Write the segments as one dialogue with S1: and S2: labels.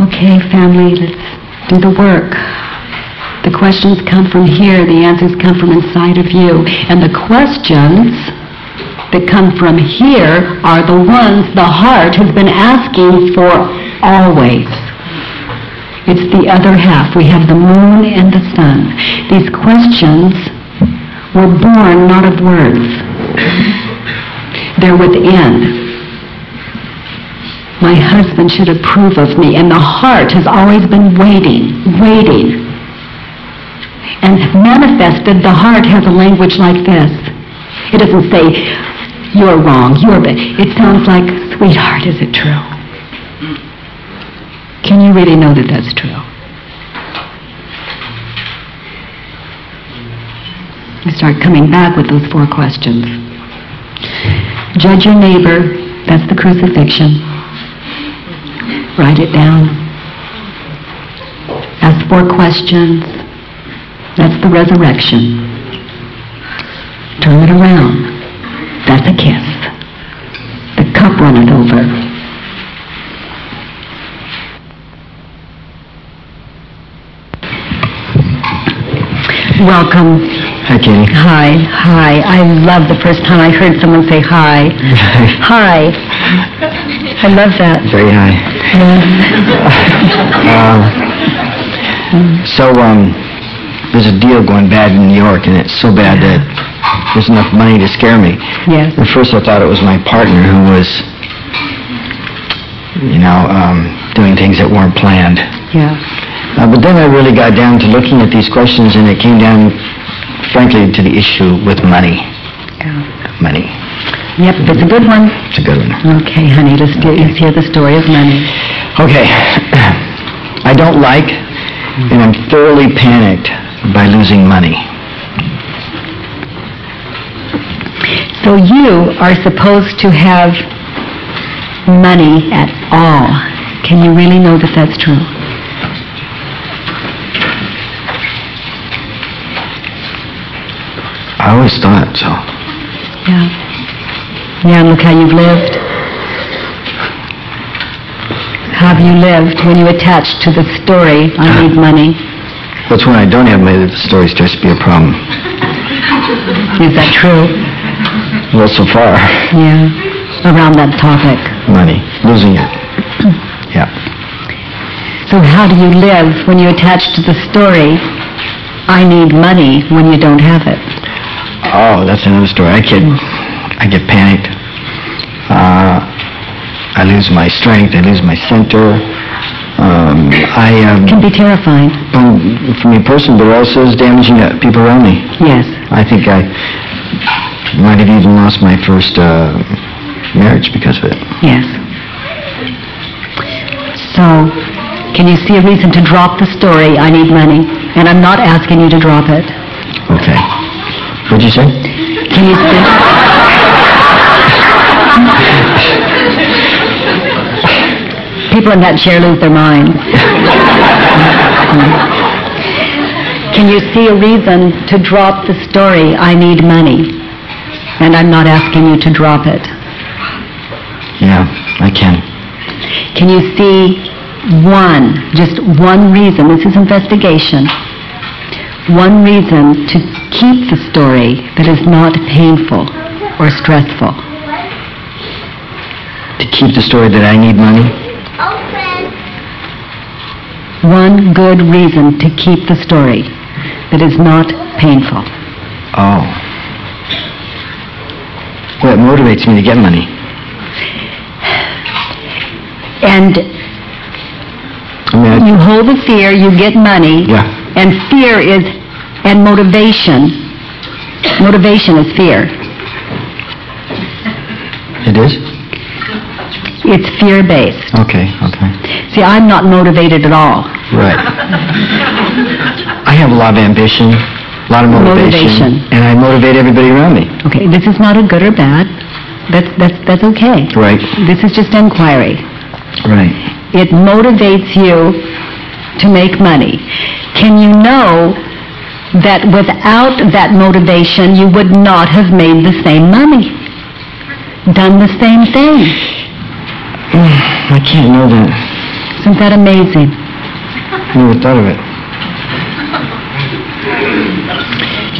S1: Okay, family, let's do the work. The questions come from here, the answers come from inside of you. And the questions that come from here are the ones the heart has been asking for always. It's the other half. We have the moon and the sun. These questions were born not of words. They're within my husband should approve of me. And the heart has always been waiting, waiting. And manifested, the heart has a language like this. It doesn't say, you're wrong, you're bad. It sounds like, sweetheart, is it true? Can you really know that that's true? You start coming back with those four questions. Judge your neighbor, that's the crucifixion. Write it down. Ask four questions. That's the resurrection. Turn it around. That's a kiss. The cup runneth over. Welcome.
S2: Hi, Katie.
S1: Hi, hi. I love the first time I heard someone say hi. hi. I love that.
S2: Very high. uh, so, um, there's a deal going bad in New York, and it's so bad that there's enough money to scare me.
S1: Yes.
S2: At first, I thought it was my partner who was, you know, um, doing things that weren't planned.
S1: Yeah.
S2: Uh, but then I really got down to looking at these questions, and it came down, frankly, to the issue with money.
S1: yeah.
S2: Money.
S1: Yep, it's a good one.
S2: It's a good one.
S1: Okay, honey, let's, let's hear the story of money.
S2: Okay. I don't like, and I'm thoroughly panicked by losing money.
S1: So you are supposed to have money at all. Can you really know that that's true?
S2: I always thought so.
S1: Yeah. Yeah, and look how you've lived. How have you lived when you attach to the story, I uh-huh. need money?
S2: That's when I don't have money that the story starts to be a problem.
S1: Is that true?
S2: Well, so far,
S1: Yeah. Around that topic.
S2: money, losing it. Hmm. Yeah.
S1: So how do you live when you attach to the story, I need money, when you don't have it?
S2: Oh, that's another story. I get, I get panicked. Uh, I lose my strength. I lose my center. Um, I, um,
S1: Can be terrifying.
S2: for me personally, but also is damaging to people around me.
S1: Yes.
S2: I think I might have even lost my first uh, marriage because of it.
S1: Yes. So, can you see a reason to drop the story, I need money? And I'm not asking you to drop it.
S2: What'd you say?
S1: Can you? People in that chair lose their minds. Can you see a reason to drop the story, I need money? And I'm not asking you to drop it.
S2: Yeah, I can.
S1: Can you see one, just one reason, this is investigation, one reason to keep the story that is not painful or stressful?
S2: To keep the story that I need money?
S1: One good reason to keep the story that is not painful.
S2: Oh. Well, it motivates me to get money.
S1: And
S2: I mean, I,
S1: you hold the fear, you get money,
S2: yeah.
S1: And fear is, and motivation, motivation is fear.
S2: It is?
S1: It's fear-based.
S2: Okay, okay.
S1: See, I'm not motivated at all.
S2: Right. I have a lot of ambition, a lot of motivation,
S1: Motivation.
S2: and I motivate everybody around me.
S1: Okay, this is not a good or bad. That's, that's, that's okay.
S2: Right,
S1: This is just inquiry.
S2: right.
S1: It motivates you to make money. Can you know that without that motivation, you would not have made the same money? Done the same thing?
S2: I can't know that.
S1: Isn't that amazing?
S2: I Never thought of it.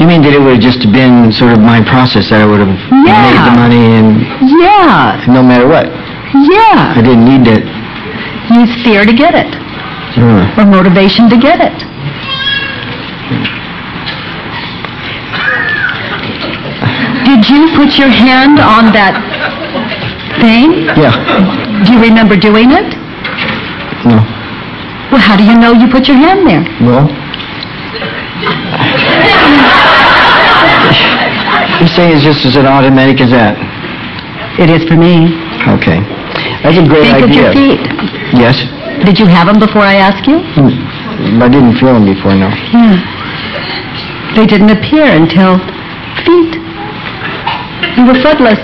S2: You mean that it would have just been sort of my process, that I would have made the money and
S1: Yeah,
S2: no matter what?
S1: Yeah, I
S2: didn't need to...
S1: Use fear to get it,
S2: Uh,
S1: or motivation to get it. Did you put your hand on that thing?
S2: yeah.
S1: Do you remember doing it?
S2: No.
S1: Well, how do you know you put your hand there?
S2: Well... You're saying it's just as an automatic as that?
S1: It is for me.
S2: Okay. That's a great
S1: Think of
S2: idea.
S1: your feet.
S2: Yes.
S1: Did you have them before I asked you?
S2: Hmm. I didn't feel them before, no.
S1: Yeah. They didn't appear until feet. You were footless.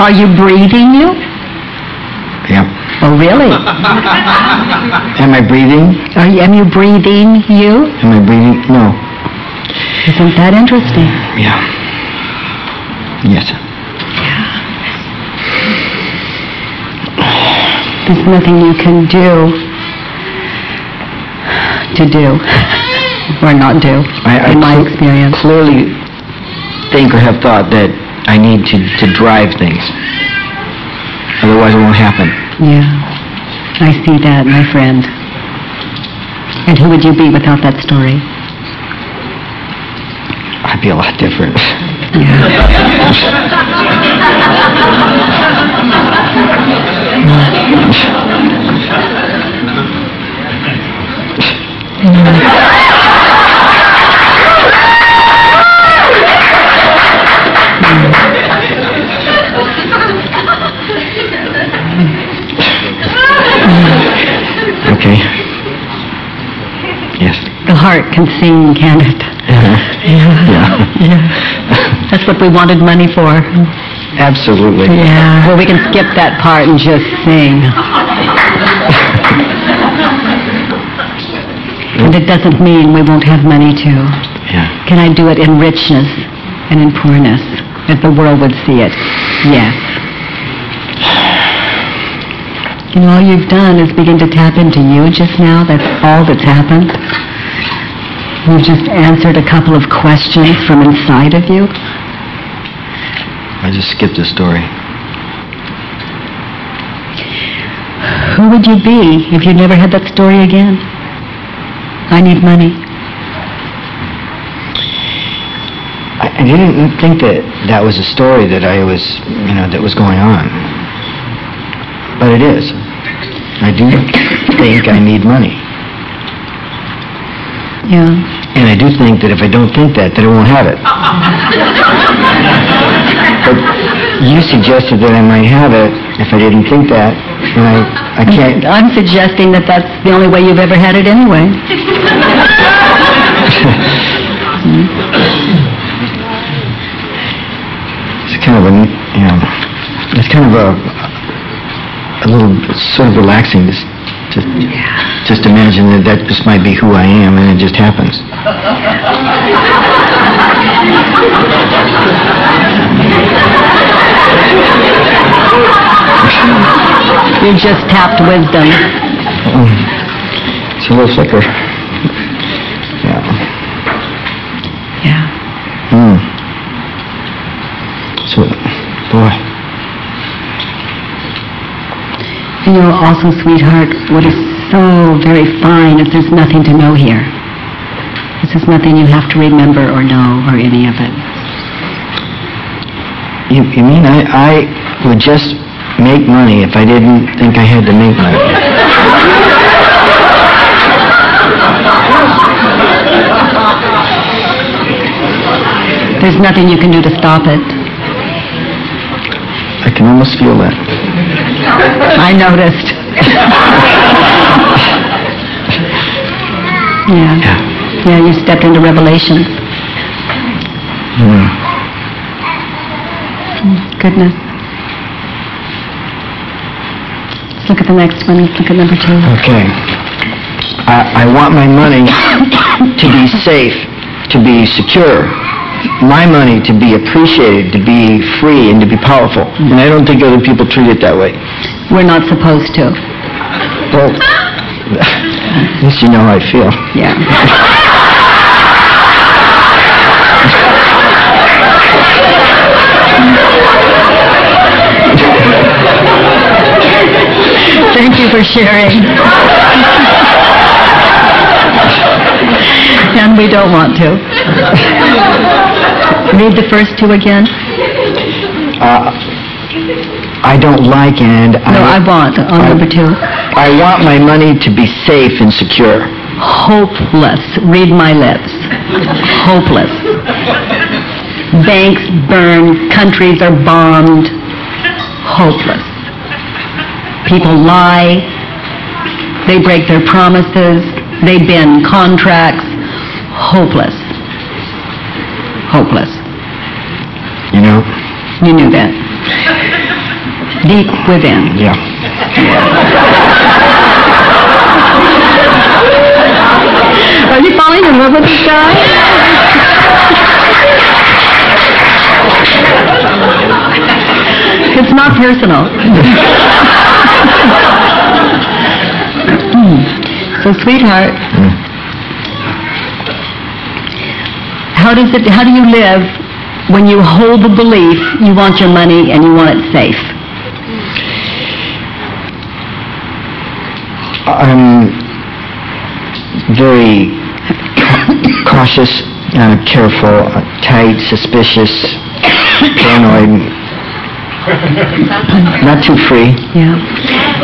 S1: Are you breathing you?
S2: Yeah.
S1: Oh, really?
S2: Am I breathing?
S1: Are you, am you breathing you?
S2: Am I breathing? No.
S1: Isn't that interesting?
S2: Yeah. Yes.
S1: There's nothing you can do to do or not do,
S2: I, I
S1: in my experience.
S2: clearly think or have thought that I need to, to drive things. Otherwise it won't happen.
S1: Yeah, I see that, my friend. And who would you be without that story?
S2: I'd be a lot different. Okay.
S1: heart can sing, can't it? Uh-huh.
S2: Yeah. Yeah.
S1: That's what we wanted money for.
S2: Absolutely.
S1: Yeah. Well, we can skip that part and just sing. And it doesn't mean we won't have money to.
S2: Yeah.
S1: Can I do it in richness and in poorness, as the world would see it? Yes. You know, all you've done is begin to tap into you just now. That's all that's happened. You've just answered a couple of questions from inside of you.
S2: I just skipped a story.
S1: Who would you be if you never had that story again? I need money.
S2: I, I didn't think that that was a story that I was, you know, that was going on. But it is. I do think I need money.
S1: Yeah.
S2: And I do think that if I don't think that, that I won't have it. but you suggested that I might have it if I didn't think that, and I, I can't.
S1: I'm suggesting that that's the only way you've ever had it anyway.
S2: It's kind of a, you know, it's kind of a, a little sort of relaxing. Just, just, just imagine that that just might be who I am, and it just happens.
S1: You just tapped wisdom.
S2: It's a little flicker. Yeah.
S1: Yeah.
S2: Hmm. So, boy.
S1: Know, also, sweetheart, what is so very fine is there's nothing to know here. This is nothing you have to remember or know or any of it.
S2: You, you mean I, I would just make money if I didn't think I had to make money?
S1: There's nothing you can do to stop it.
S2: I can almost feel that.
S1: I noticed. yeah.
S2: Yeah.
S1: Yeah, you stepped into revelation.
S2: Hmm.
S1: Goodness. Let's look at the next one. Let's look at number two.
S2: Okay. I, I want my money to be safe, to be secure. My money to be appreciated, to be free, and to be powerful. And I don't think other people treat it that way.
S1: We're not supposed to.
S2: Well, at least you know how I feel.
S1: Yeah. Thank you for sharing. and we don't want to. Read the first two again.
S2: Uh, I don't like and
S1: No, I want on
S2: I-
S1: number two.
S2: I want my money to be safe and secure.
S1: Hopeless. Read my lips. Hopeless. Banks burn, countries are bombed. Hopeless. People lie. They break their promises. They bend contracts. Hopeless. Hopeless.
S2: You
S1: knew that. Deep within.
S2: Yeah.
S1: Are you falling in love with this guy? it's not personal. Hmm. so, sweetheart, hmm. how does it? How do you live when you hold the belief you want your money and you want it safe?
S2: I'm very cautious, uh, careful, uh, tight, suspicious, paranoid. Not too free.
S1: Yeah.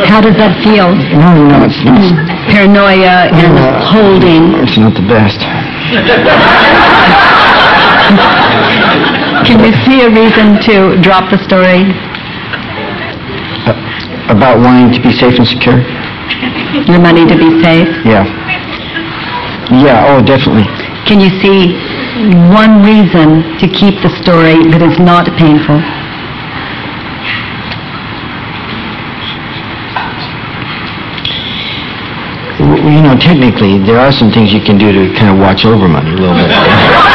S1: How does that feel?
S2: No, no, it's not.
S1: Paranoia and
S2: Uh,
S1: holding.
S2: It's not the best.
S1: Can you see a reason to drop the story?
S2: Uh, about wanting to be safe and secure?
S1: Your money to be safe?
S2: Yeah. Yeah, oh, definitely.
S1: Can you see one reason to keep the story that is not painful?
S2: You know, technically, there are some things you can do to kind of watch over money a little bit.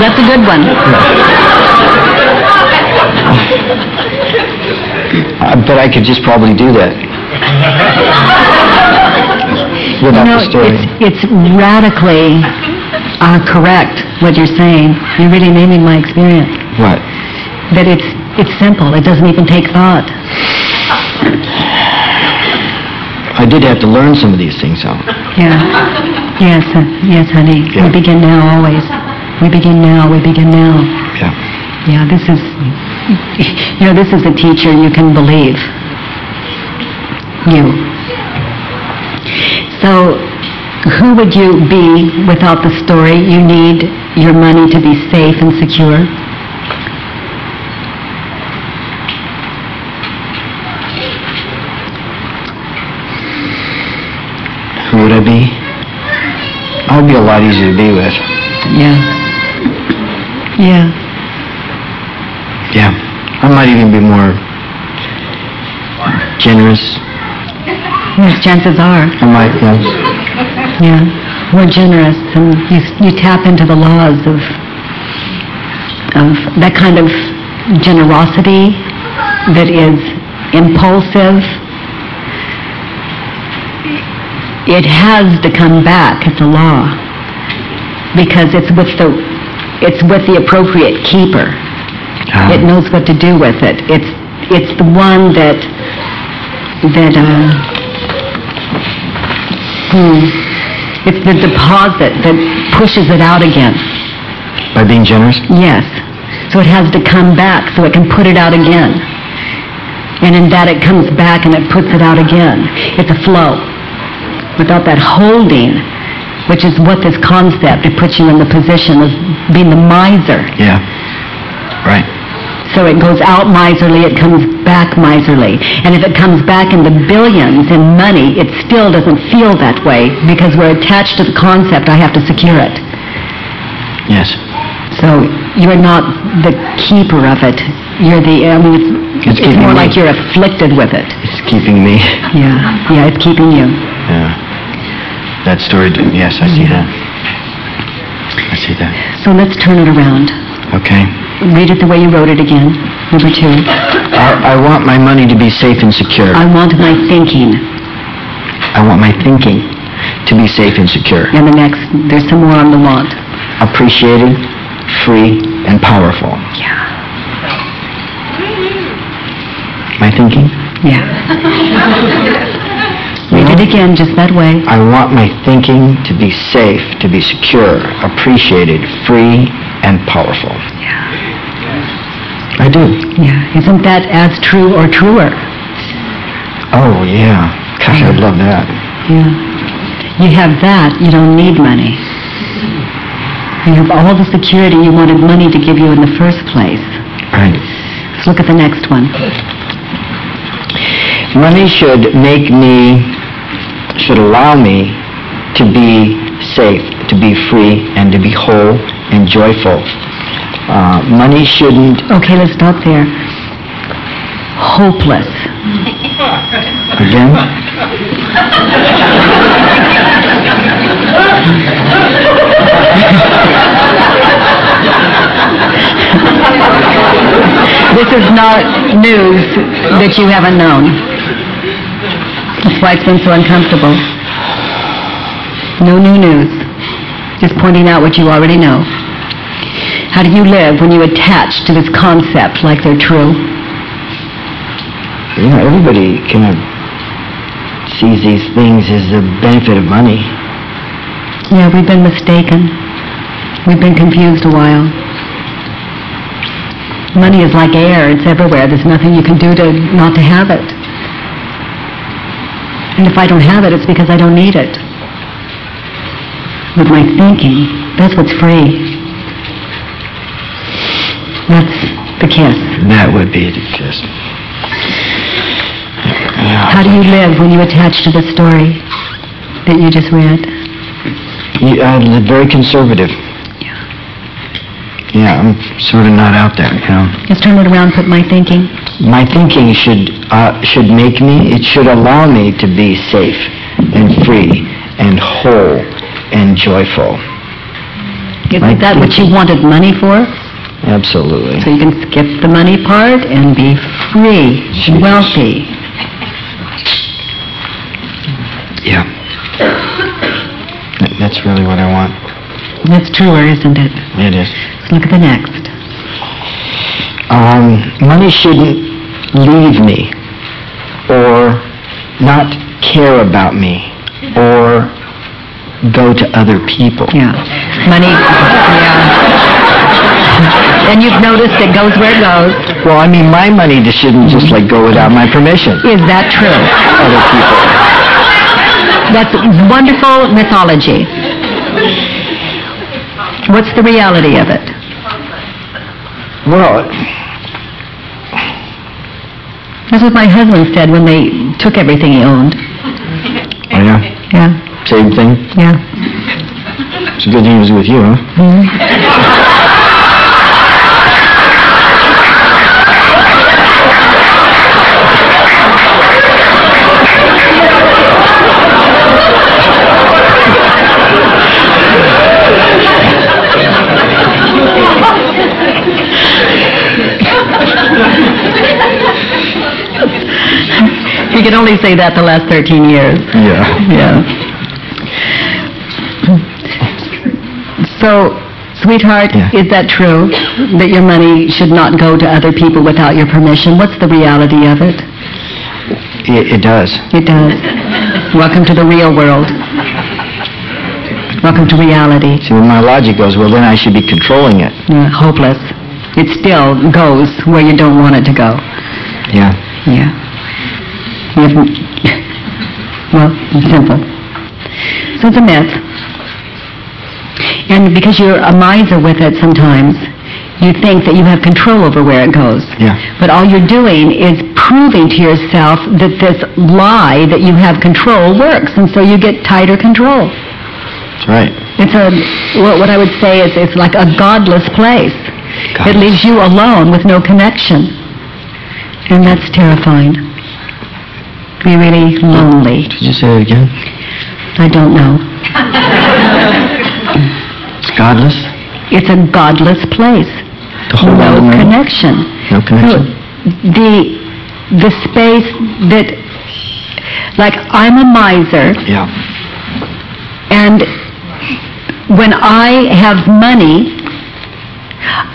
S1: That's a good one.
S2: I bet I could just probably do that. Without
S1: You know,
S2: the story.
S1: it's, it's radically uh, correct what you're saying. You're really naming my experience.
S2: What?
S1: That it's, it's simple. It doesn't even take thought.
S2: I did have to learn some of these things, though.
S1: Yeah. Yes, uh, yes, honey.
S2: Yeah.
S1: We begin now always. We begin now. We begin now.
S2: Yeah.
S1: Yeah, this is, you know, this is a teacher you can believe. You. So, who would you be without the story? You need your money to be safe and secure.
S2: Who would I be? I would be a lot easier to be with.
S1: Yeah. Yeah.
S2: Yeah. I might even be more generous.
S1: Yes, chances are.
S2: I might, yes.
S1: Yeah. More generous, and you you tap into the laws of of that kind of generosity that is impulsive. It has to come back. It's a law because it's with the it's with the appropriate keeper.
S2: Um,
S1: It knows what to do with it. It's it's the one that that uh, hmm, it's the deposit that pushes it out again.
S2: by being generous?
S1: Yes. So it has to come back so it can put it out again. And in that it comes back and it puts it out again. It's a flow. Without that holding, which is what this concept, it puts you in the position of being the miser.
S2: Yeah. Right.
S1: So it goes out miserly, it comes back miserly. And if it comes back in the billions in money, it still doesn't feel that way because we're attached to the concept, I have to secure it.
S2: Yes.
S1: So you're not the keeper of it. You're the, I mean, it's,
S2: It's
S1: it's more
S2: me.
S1: like you're afflicted with it.
S2: It's keeping me.
S1: Yeah, yeah, it's keeping you.
S2: Yeah. That story, yes, I see mm-hmm. that. I see that.
S1: So let's turn it around.
S2: Okay.
S1: read it the way you wrote it again. Number two.
S2: I, I want my money to be safe and secure.
S1: I want my thinking.
S2: I want my thinking to be safe and secure.
S1: And the next, there's some more on the want.
S2: Appreciated, free, and powerful.
S1: Yeah.
S2: My thinking?
S1: Yeah. Read it again, just that way.
S2: I want my thinking to be safe, to be secure, appreciated, free, and powerful.
S1: Yeah.
S2: I do.
S1: Yeah. Isn't that as true or truer?
S2: Oh, yeah. Gosh, I'd love that.
S1: Yeah. You have that, you don't need money. You have all the security you wanted money to give you in the first place.
S2: Right.
S1: Let's look at the next one.
S2: Money should make me, should allow me to be safe, to be free, and to be whole and joyful. Uh, money shouldn't,
S1: Okay, let's stop there. Hopeless.
S2: again,
S1: This is not news that you haven't known. That's why it's been so uncomfortable. No new news. Just pointing out what you already know. How do you live when you attach to this concept like they're true?
S2: you know, everybody kind of sees these things as the benefit of money.
S1: Yeah, we've been mistaken. We've been confused a while. Money is like air. It's everywhere. There's nothing you can do to not to have it. And if I don't have it, it's because I don't need it. With my thinking, that's what's free. That's the kiss.
S2: That would be the kiss.
S1: How do you live when you attach to the story that you just read?
S2: You, I live very conservative. Yeah, I'm sort of not out there, you know.
S1: Just turn it around, put my thinking.
S2: My thinking should uh, should make me. It should allow me to be safe and free and whole and joyful.
S1: Isn't that what you wanted money for?
S2: Absolutely.
S1: So you can skip the money part and be free, wealthy.
S2: Yeah. That's really what I want.
S1: That's truer, isn't it?
S2: It is.
S1: Let's look at the next.
S2: Um, money shouldn't leave me or not care about me or go to other people.
S1: Yeah. Money, yeah. And you've noticed it goes where it goes.
S2: Well, I mean, my money just shouldn't just like go without my permission.
S1: Is that true?
S2: Other people.
S1: That's wonderful mythology. What's the reality of it?
S2: Well,
S1: That's what my husband said when they took everything he owned.
S2: oh yeah,
S1: Yeah,
S2: same thing.
S1: yeah.
S2: It's a good thing he was with you, huh? Mm-hmm.
S1: He could only say that the last 13 years.
S2: Yeah.
S1: Yeah. So, sweetheart,
S2: Yeah.
S1: is that true? That your money should not go to other people without your permission? What's the reality of it?
S2: It, it does.
S1: It does. Welcome to the real world. Welcome to reality.
S2: See, my logic goes, well, then I should be controlling it.
S1: Yeah, hopeless. It still goes where you don't want it to go.
S2: Yeah.
S1: Yeah. Well, it's simple. So it's a myth. And because you're a miser with it sometimes, you think that you have control over where it goes.
S2: Yeah.
S1: But all you're doing is proving to yourself that this lie that you have control works, and so you get tighter control.
S2: That's right.
S1: It's a, what what I would say is it's like a godless place. It leaves you alone with no connection. And that's terrifying. Be really lonely.
S2: Did you say it again?
S1: I don't know.
S2: It's godless?
S1: It's a godless place.
S2: To hold
S1: no connection.
S2: No connection?
S1: So the the space that, like, I'm a miser,
S2: Yeah.
S1: and when I have money,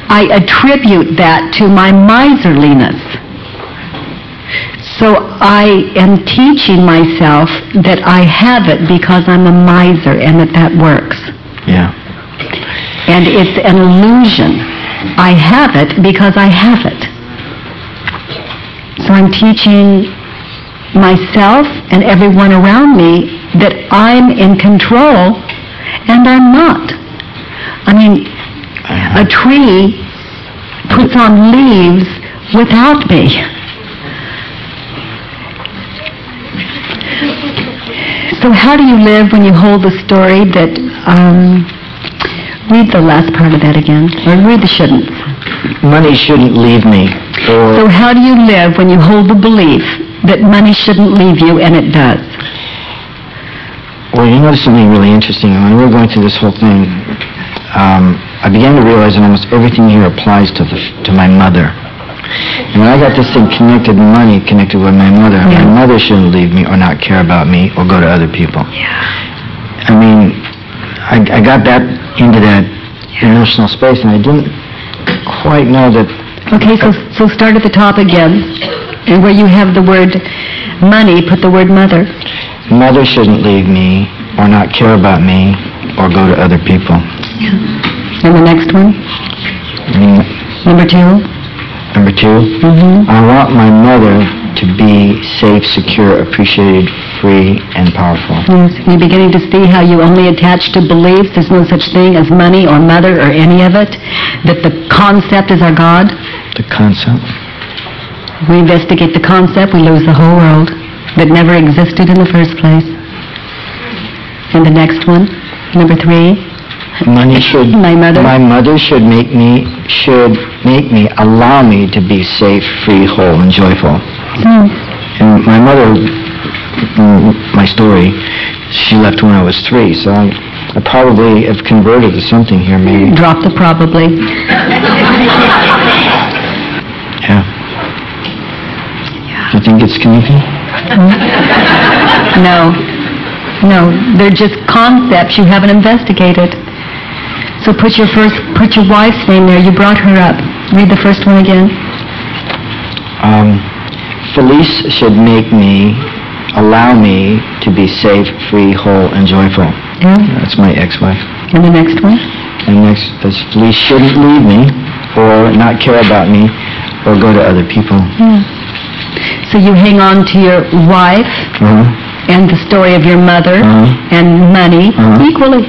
S1: I attribute that to my miserliness. So I am teaching myself that I have it because I'm a miser and that that works.
S2: Yeah.
S1: And it's an illusion. I have it because I have it. So I'm teaching myself and everyone around me that I'm in control and I'm not. I mean, uh-huh. a tree puts on leaves without me. So how do you live when you hold the story that, um, read the last part of that again, or read the shouldn't.
S2: Money shouldn't leave me.
S1: So how do you live when you hold the belief that money shouldn't leave you and it does?
S2: Well, you notice something really interesting. When we were going through this whole thing, um, I began to realize that almost everything here applies to the, to my mother. And when I got this thing connected, money connected with my mother,
S1: Yeah.
S2: my mother shouldn't leave me or not care about me or go to other people.
S1: Yeah.
S2: I mean, I, I got that into that emotional space, and I didn't quite know that.
S1: Okay, so, so start at the top again, and where you have the word money, put the word mother.
S2: Mother shouldn't leave me or not care about me or go to other people. Yeah.
S1: And the next one,
S2: mean,
S1: number two.
S2: Number 2
S1: Mm-hmm.
S2: I want my mother to be safe, secure, appreciated, free, and powerful.
S1: Yes, you're beginning to see how you only attach to beliefs. There's no such thing as money or mother or any of it. That the concept is our God.
S2: The concept.
S1: We investigate the concept, we lose the whole world that never existed in the first place. And the next one, number three.
S2: Money should.
S1: My mother.
S2: My mother should make me should make me allow me to be safe, free, whole, and joyful.
S1: Hmm.
S2: And my mother, mm, my story, she left when I was three, so I, I probably have converted to something here, maybe.
S1: Drop the probably.
S2: Yeah. Do you think it's connected?
S1: No. No, they're just concepts you haven't investigated. So put your first, put your wife's name there. You brought her up. Read the first one again.
S2: Um, Felice should make me, allow me to be safe, free, whole, and joyful.
S1: Yeah.
S2: That's my ex-wife.
S1: And the next one.
S2: And next, is Felice shouldn't leave me or not care about me or go to other people.
S1: Yeah. So you hang on to your wife
S2: Uh-huh.
S1: and the story of your mother
S2: Uh-huh.
S1: and money
S2: Uh-huh.
S1: equally.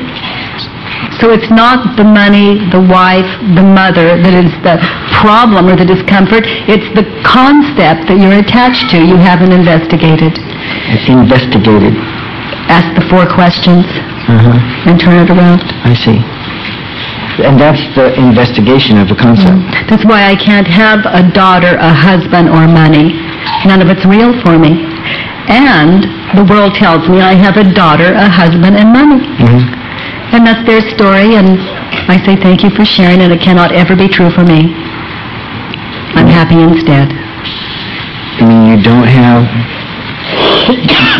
S1: So it's not the money, the wife, the mother that is the problem or the discomfort. It's the concept that you're attached to you haven't investigated.
S2: Investigated.
S1: Ask the four questions
S2: Uh-huh.
S1: and turn it around.
S2: I see. And that's the investigation of a concept.
S1: That's why I can't have a daughter, a husband, or money. None of it's real for me. And the world tells me I have a daughter, a husband, and money.
S2: Mhm.
S1: And that's their story, and I say thank you for sharing, and it cannot ever be true for me. I'm happy instead.
S2: I mean, you don't have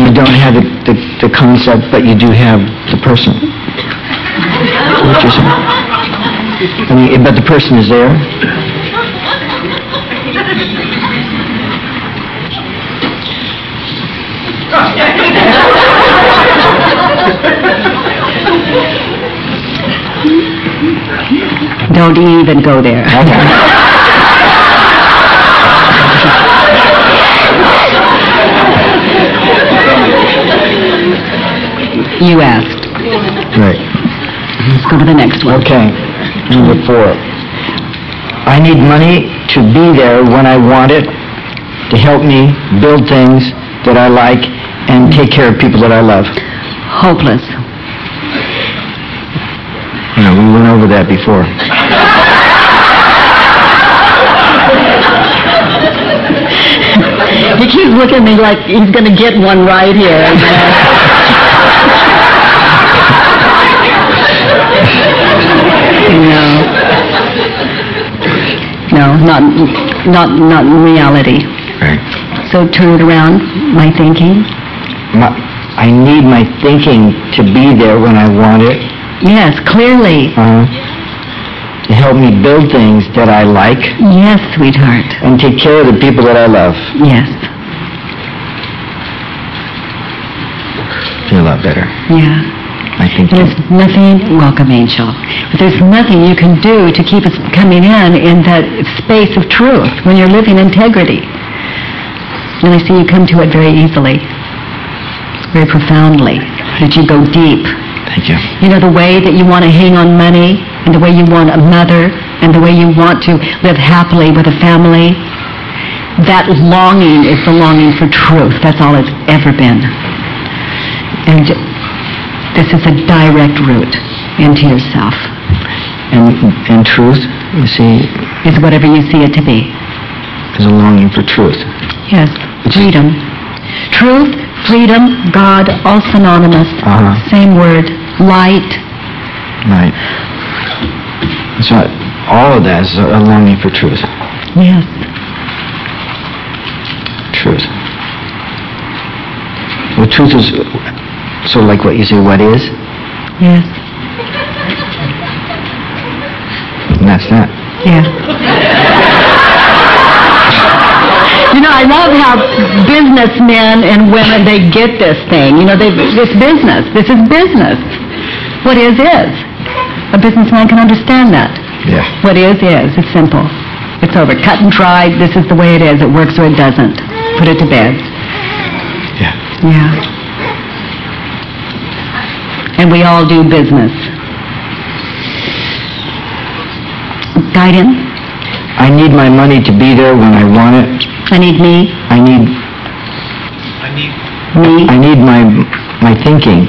S2: you don't have the, the, the concept, but you do have the person. What you're? I mean, but the person is there.
S1: Don't even go there. You asked.
S2: Right.
S1: Let's go to the next one.
S2: Okay. Number four. I need money to be there when I want it, to help me build things that I like and take care of people that I love.
S1: Hopeless.
S2: You know, we went over that before.
S1: He keeps looking at me like he's going to get one right here. you know. No. not, not, not in reality.
S2: Right.
S1: So turn it around, my thinking.
S2: My, I need my thinking to be there when I want it.
S1: Yes, clearly.
S2: Uh, to help me build things that I like
S1: Yes, sweetheart.
S2: and take care of the people that I love.
S1: Yes.
S2: Feel a lot better.
S1: Yeah.
S2: I think.
S1: There's nothing, welcome angel, but there's nothing you can do to keep us coming in in that space of truth when you're living integrity. And I see you come to it very easily, very profoundly, that you go deep.
S2: Thank you.
S1: You know, the way that you want to hang on money, and the way you want a mother, and the way you want to live happily with a family, that longing is the longing for truth. That's all it's ever been. And this is a direct route into yourself,
S2: And and truth, you see,
S1: is whatever you see it to be.
S2: is a longing for truth.
S1: Yes, freedom. Truth, freedom, God, all synonymous.
S2: Uh-huh.
S1: Same word. Light.
S2: Right. That's right. All of that is a longing for truth.
S1: Yes.
S2: Truth. Well, truth is sort of like what you say, what is,
S1: Yes.
S2: and that's that.
S1: Yeah. You know, I love how businessmen and women, they get this thing. You know, they, this business. This is business. What is, is. A businessman can understand that.
S2: Yeah.
S1: What is, is. It's simple. It's over. Cut and dried. This is the way it is. It works or it doesn't. Put it to bed.
S2: Yeah.
S1: Yeah. And we all do business. Guidance.
S2: I need my money to be there when I want it.
S1: I need me.
S2: I need
S1: Me.
S2: I need my my thinking.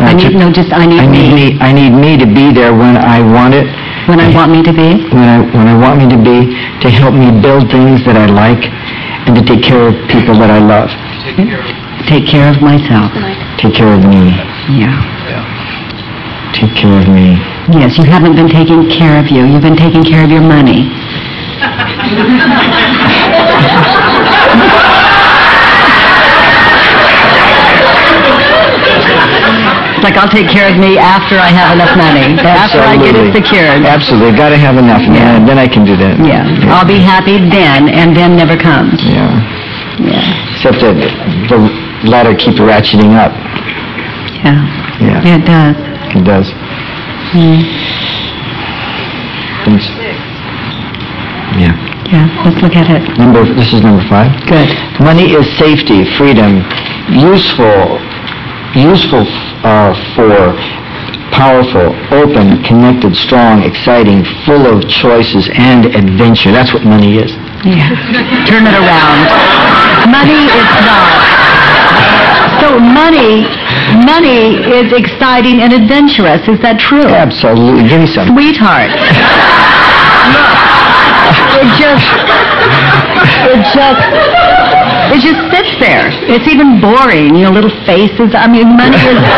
S2: uh,
S1: I need,
S2: to-
S1: no, just I need
S2: I need
S1: me.
S2: me. I need me to be there when I want it.
S1: When I want me to be.
S2: When I when I want me to be to help me build things that I like, and to take care of people that I love.
S1: Take care of myself.
S2: Take care of me.
S1: yeah. Yeah.
S2: Take care of me.
S1: Yes, you haven't been taking care of you. You've been taking care of your money. like I'll take care of me after I have enough money. After I get it
S2: Absolutely.
S1: secured.
S2: Absolutely. Got to have enough.
S1: Yeah.
S2: Yeah. Then I can do that.
S1: Yeah. I'll be happy then, and then never comes.
S2: Yeah.
S1: Yeah.
S2: Except that the ladder keeps ratcheting up.
S1: Yeah.
S2: Yeah.
S1: Yeah, it does.
S2: It does.
S1: Mm.
S2: Thanks. Yeah.
S1: Yeah. Let's look at it.
S2: Number. This is number five.
S1: Good.
S2: Money is safety, freedom, useful, useful uh, for, powerful, open, connected, strong, exciting, full of choices and adventure. That's what money is.
S1: Yeah. Turn it around. Money is not. So money, money is exciting and adventurous. Is that true?
S2: Absolutely. Give me some.
S1: Sweetheart. Look, it just, it just, it just sits there. It's even boring, you know, little faces. I mean, money is,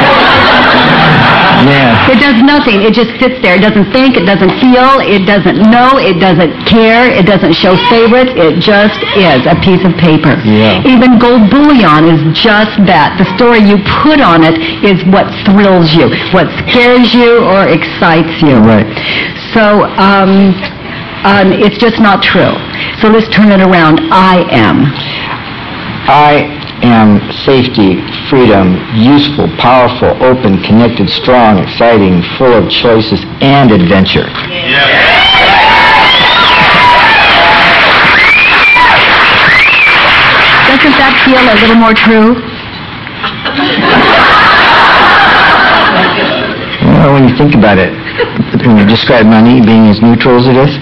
S2: Yeah.
S1: it does nothing. It just sits there. It doesn't think, it doesn't feel, it doesn't know, it doesn't care, it doesn't show favorites. It just is a piece of paper.
S2: Yeah.
S1: Even gold bullion is just that. The story you put on it is what thrills you, what scares you or excites you.
S2: Right.
S1: So um, um, it's just not true. So let's turn it around. I am.
S2: I am safety, freedom, useful, powerful, open, connected, strong, exciting, full of choices and adventure. Yeah.
S1: Doesn't that feel a little more true?
S2: Well, when you think about it, when you describe money being as neutral as it is,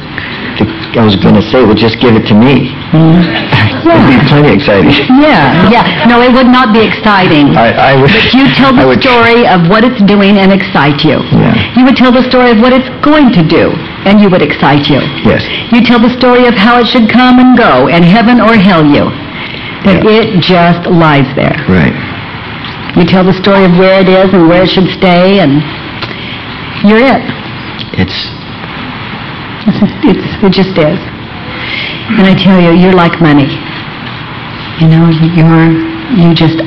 S2: I was going to say, well, just give it to me. Mm-hmm. That'd be plenty exciting.
S1: Yeah, yeah. No, it would not be exciting.
S2: I, I would.
S1: But you tell the
S2: would-
S1: story of what it's doing and excite you.
S2: Yeah.
S1: You would tell the story of what it's going to do, and you would excite you.
S2: Yes.
S1: You tell the story of how it should come and go, and heaven or hell you. That
S2: Yeah.
S1: it just lies there.
S2: Right.
S1: You tell the story of where it is and where it should stay, and you're it.
S2: It's
S1: It's, it's, it just is. And I tell you, you're like money. You know, you're, you just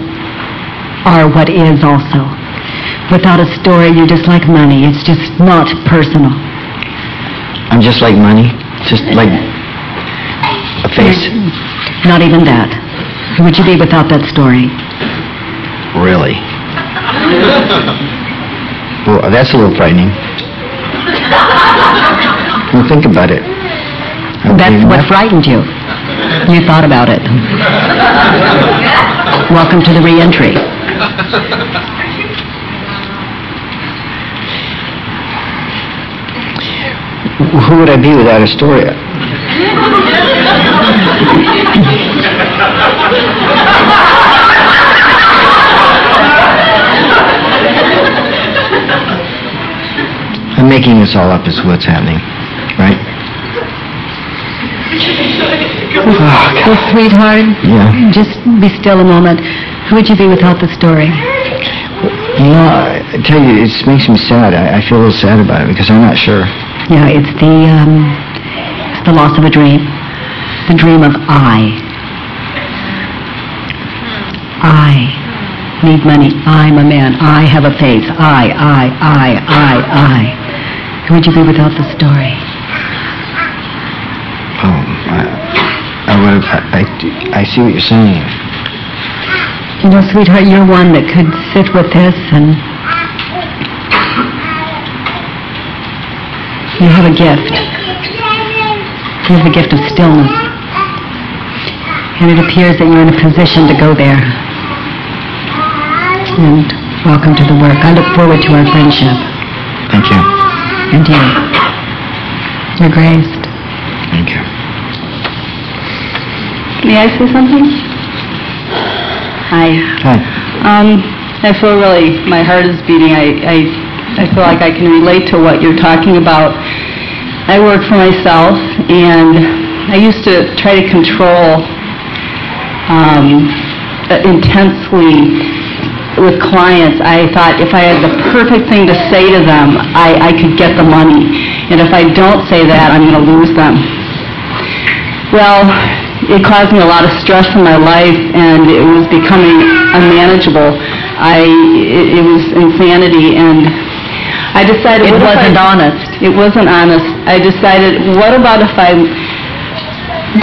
S1: are what is also. Without a story, you're just like money. It's just not personal.
S2: I'm just like money, just like a face.
S1: Not even that. Who would you be without that story?
S2: Really? Well, that's a little frightening. Well, think about it.
S1: That's what frightened you. You thought about it. Welcome to the reentry.
S2: Who would I be without Astoria? I'm making this all up is what's happening, right?
S1: Well, sweetheart,
S2: Yeah.
S1: just be still a moment. Who would you be without the story?
S2: You know, I tell you, it makes me sad. I, I feel a little sad about it because I'm not sure.
S1: Yeah, it's the um, it's the loss of a dream, the dream of I. I need money. I'm a man. I have a face. I, I, I, I, I. Who would you be without the story?
S2: Oh, I, I. I, I, I see what you're saying.
S1: You know, sweetheart, you're one that could sit with this and you have a gift. You have the gift of stillness. And it appears that you're in a position to go there. And welcome to the work. I look forward to our friendship.
S2: Thank you.
S1: And you. You're graced.
S2: Thank you.
S3: May I say something? Hi.
S2: Hi.
S3: Um, I feel really, my heart is beating. I, I, I feel like I can relate to what you're talking about. I work for myself, and I used to try to control um, uh, intensely with clients. I thought if I had the perfect thing to say to them, I, I could get the money. And if I don't say that, I'm going to lose them. Well, it caused me a lot of stress in my life, and it was becoming unmanageable. I, it, it was insanity, and I decided...
S1: It
S3: if I-
S1: wasn't honest.
S3: It wasn't honest. I decided, what about if I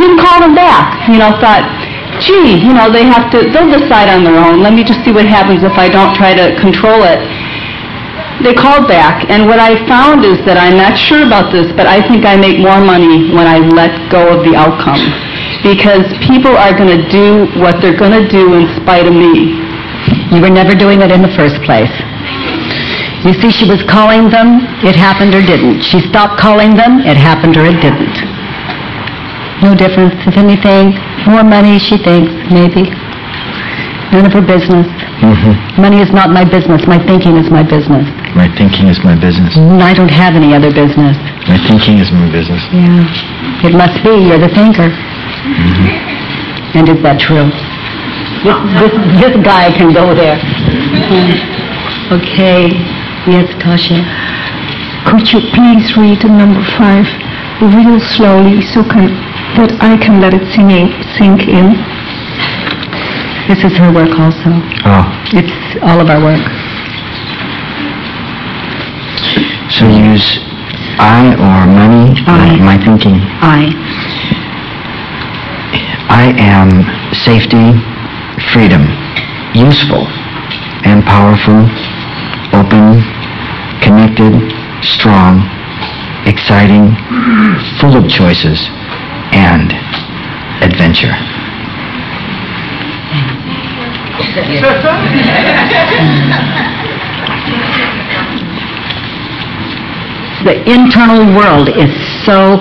S3: didn't call them back? You know, thought, gee, you know, they have to, they'll decide on their own. Let me just see what happens if I don't try to control it they called back, and what I found is that I'm not sure about this, but I think I make more money when I let go of the outcome. Because people are going to do what they're going to do in spite of me.
S1: You were never doing it in the first place. You see, she was calling them, it happened or didn't. She stopped calling them, it happened or it didn't. No difference, if anything. More money, she thinks, maybe. None of her business.
S2: Mm-hmm.
S1: Money is not my business. My thinking is my business.
S2: My thinking is my business.
S1: I don't have any other business.
S2: My thinking is my business.
S1: Yeah. It must be. You're the thinker. And is that true? This, this, this guy can go there. Okay. Yes, Tasha.
S4: Could you please read the number five real slowly so can, that I can let it sink in, sink in?
S1: This is her work also.
S2: Oh,
S1: It's all of our work.
S2: so use I or money,
S1: I.
S2: my thinking.
S1: I.
S2: I am safety, freedom, useful and powerful, open, connected, strong, exciting, full of choices, and adventure.
S1: The internal world is so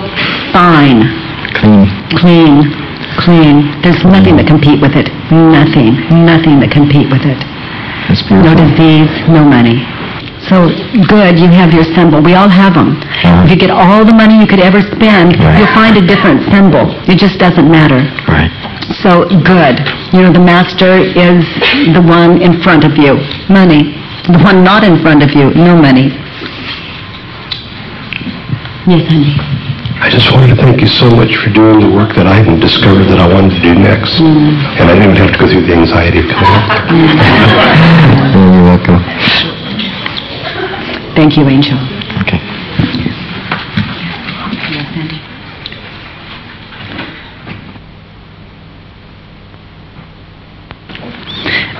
S1: fine.
S2: Clean.
S1: Clean. Clean. There's nothing that compete with it. Nothing. Nothing that compete with it.
S2: That's
S1: No disease, no money. So good, you have your symbol. We all have them.
S2: Uh-huh.
S1: If you get all the money you could ever spend,
S2: Right.
S1: you'll find a different symbol. It just doesn't matter.
S2: Right.
S1: So good. You know, the master is the one in front of you. Money. The one not in front of you, no money. Yes, honey.
S5: I just wanted to thank you so much for doing the work that I hadn't discovered that I wanted to do next. And I didn't even have to go through the anxiety of coming up.
S2: You're welcome.
S6: Thank you, Angel.
S2: Okay.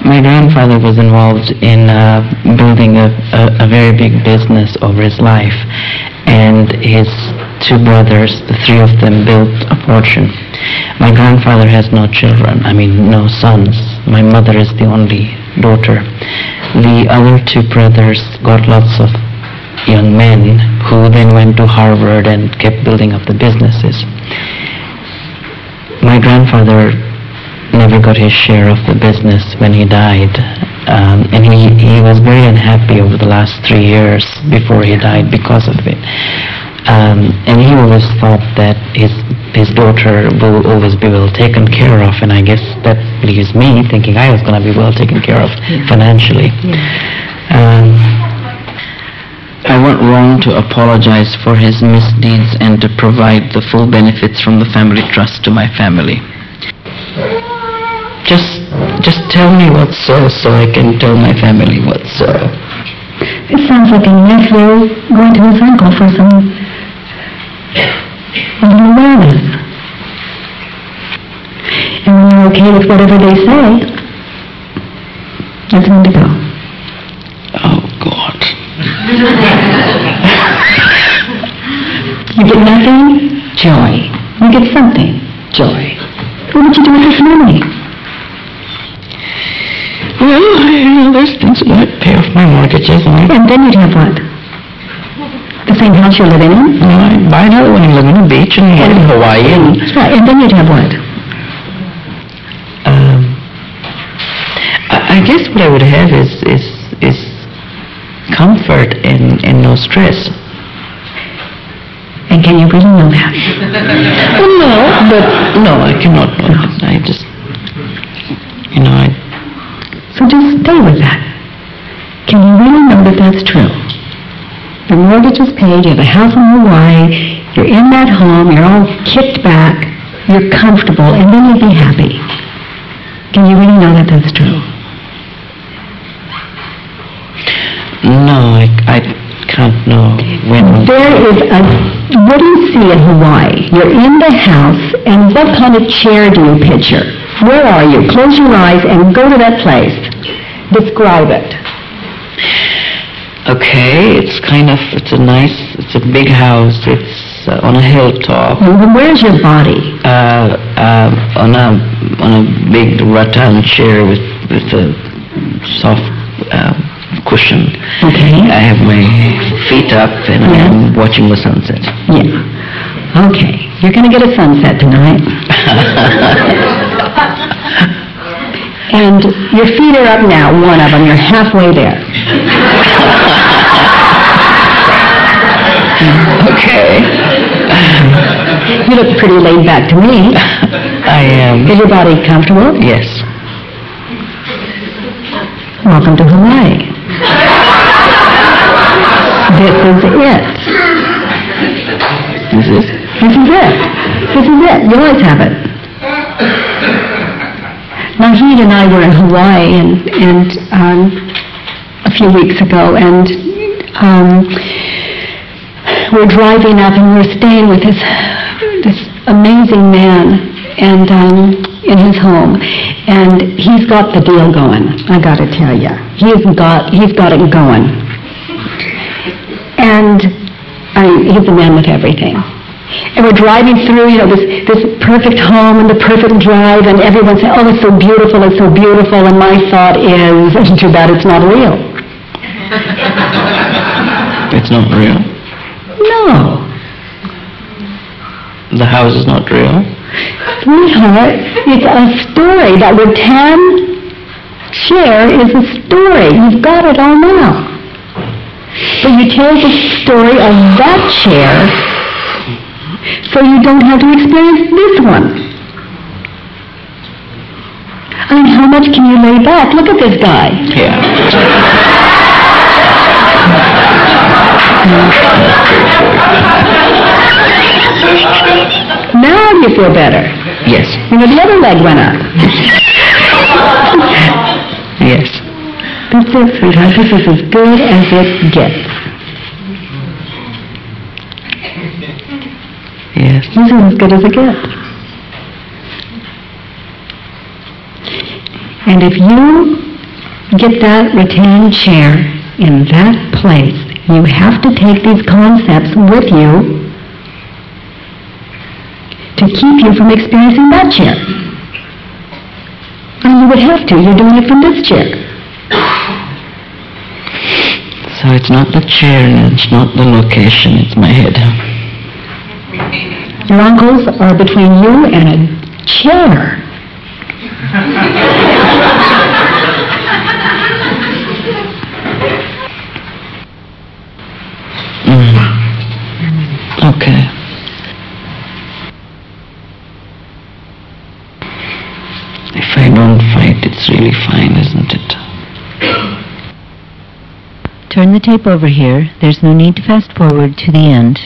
S7: My grandfather was involved in uh, building a, a, a very big business over his life, and his two brothers, the three of them, built a fortune. My grandfather has no children, I mean, no sons. My mother is the only daughter. The other two brothers got lots of young men who then went to Harvard and kept building up the businesses. My grandfather never got his share of the business when he died. Um, and he, he was very unhappy over the last three years before he died because of it. Um, and he always thought that his, his daughter will always be well taken care of, and I guess that leaves me thinking I was going to be well taken care of financially. Um, I went wrong to apologize for his misdeeds and to provide the full benefits from the family trust to my family. Just, just tell me what's so, so I can tell my family what's so.
S1: It sounds like a nephew going to his uncle for some a little awareness. And when you're okay with whatever they say, it's going to go.
S7: Oh, God.
S1: You get nothing? Joy. You get something? Joy. What would you do with this money?
S7: Well, you know, there's things like pay off my mortgages and
S1: And then you'd have what? The same house you're living in?
S7: know, I buy another one on the beach and live in Hawaii and,
S1: Right, and then you'd have what?
S7: um, I, I guess what I would have is, is, is comfort and, and no stress.
S1: And can you really know that?
S7: Well, no, but no, I cannot know that. I just, you know, I,
S1: So just stay with that. Can you really know that that's true? The mortgage is paid, you have a house in Hawaii, you're in that home, you're all kicked back, you're comfortable, and then you'd be happy. Can you really know that that's true?
S7: no, I, I can't know when.
S1: There is a, what do you see in Hawaii? You're in the house, and what kind of chair do you picture? Where are you? Close your eyes and go to that place. Describe it.
S7: Okay, it's kind of, it's a nice, it's a big house, it's uh, on a hilltop,
S1: And where's your body?
S7: uh, um, on a, on a big rattan chair with, with a soft, uh, cushion.
S1: Okay.
S7: I have my feet up and I'm watching the sunset.
S1: Yeah. Okay. You're going to get a sunset tonight. and your feet are up now, one of them. You're halfway there.
S7: Okay.
S1: You look pretty laid back to me.
S7: I am,
S1: Is your body comfortable?
S7: yes.
S1: Welcome to Hawaii. This is it.
S7: This is,
S1: This is it. This is it. You always have it. He and I were in Hawaii and, and um, a few weeks ago, and um, we're driving up and we're staying with this this amazing man and um, in his home, and he's got the deal going. I got to tell you, he's got he's got it going, and I he's the man with everything. And we're driving through, you know, this, this perfect home and the perfect drive, and everyone's saying, oh, it's so beautiful, it's so beautiful, and my thought is, too bad it's not real.
S7: it's not real.
S1: No.
S7: The house is not real.
S1: Sweetheart, it's a story. That we rattan chair is a story. You've got it all now. But you tell the story of that chair so you don't have to experience this one. I mean, how much can you lay back? Look at this guy.
S7: Yeah.
S1: Now you feel better.
S8: Yes.
S1: You know, the other leg went up.
S8: Yes.
S1: It, sweetheart. This is as good as it gets.
S8: Yes.
S1: This is as good as it gets. And if you get that rattan chair in that place, you have to take these concepts with you to keep you from experiencing that chair. And you would have to. You're doing it from this chair.
S7: So it's not the chair and it's not the location, it's my head.
S1: Your uncles are between you and a chair.
S7: Mm. Okay. If I don't fight, it's really fine, isn't it?
S9: Turn the tape over here. There's no need to fast forward to the end.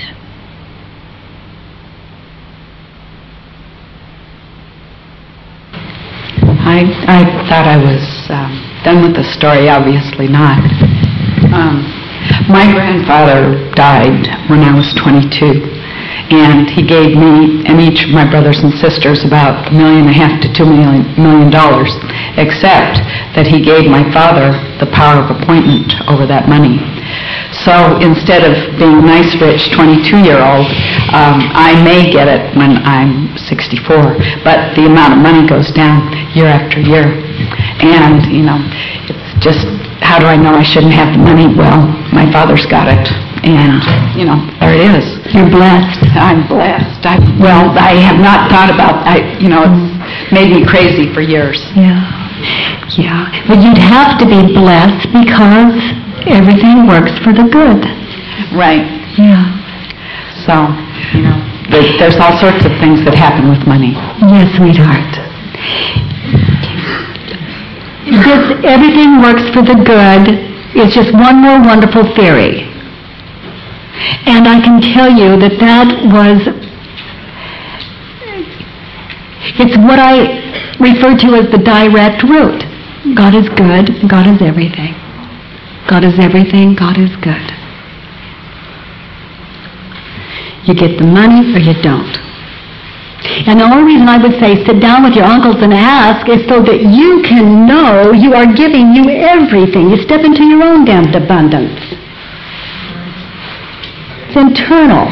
S10: I, I thought I was um, done with the story, obviously not. Um, my grandfather died when I was 22, and he gave me and each of my brothers and sisters about a million and a half to two million, million dollars, except that he gave my father the power of appointment over that money. So instead of being nice, rich 22-year-old, um, I may get it when I'm 64, but the amount of money goes down year after year. And, you know, it's just, how do I know I shouldn't have the money? Well, my father's got it, and, you know, there it is.
S1: You're blessed.
S10: I'm blessed. I, well, I have not thought about, I, you know, it's made me crazy for years.
S1: Yeah. Yeah. But you'd have to be blessed because everything works for the good.
S10: Right.
S1: Yeah.
S10: So, you know, there- there's all sorts of things that happen with money.
S1: Yes, sweetheart. This everything works for the good is just one more wonderful theory. And I can tell you that that was it's what I refer to as the direct route. God is good, God is everything. God is everything, God is good. You get the money or you don't. And the only reason I would say sit down with your uncles and ask is so that you can know you are giving you everything. You step into your own damned abundance. Internal.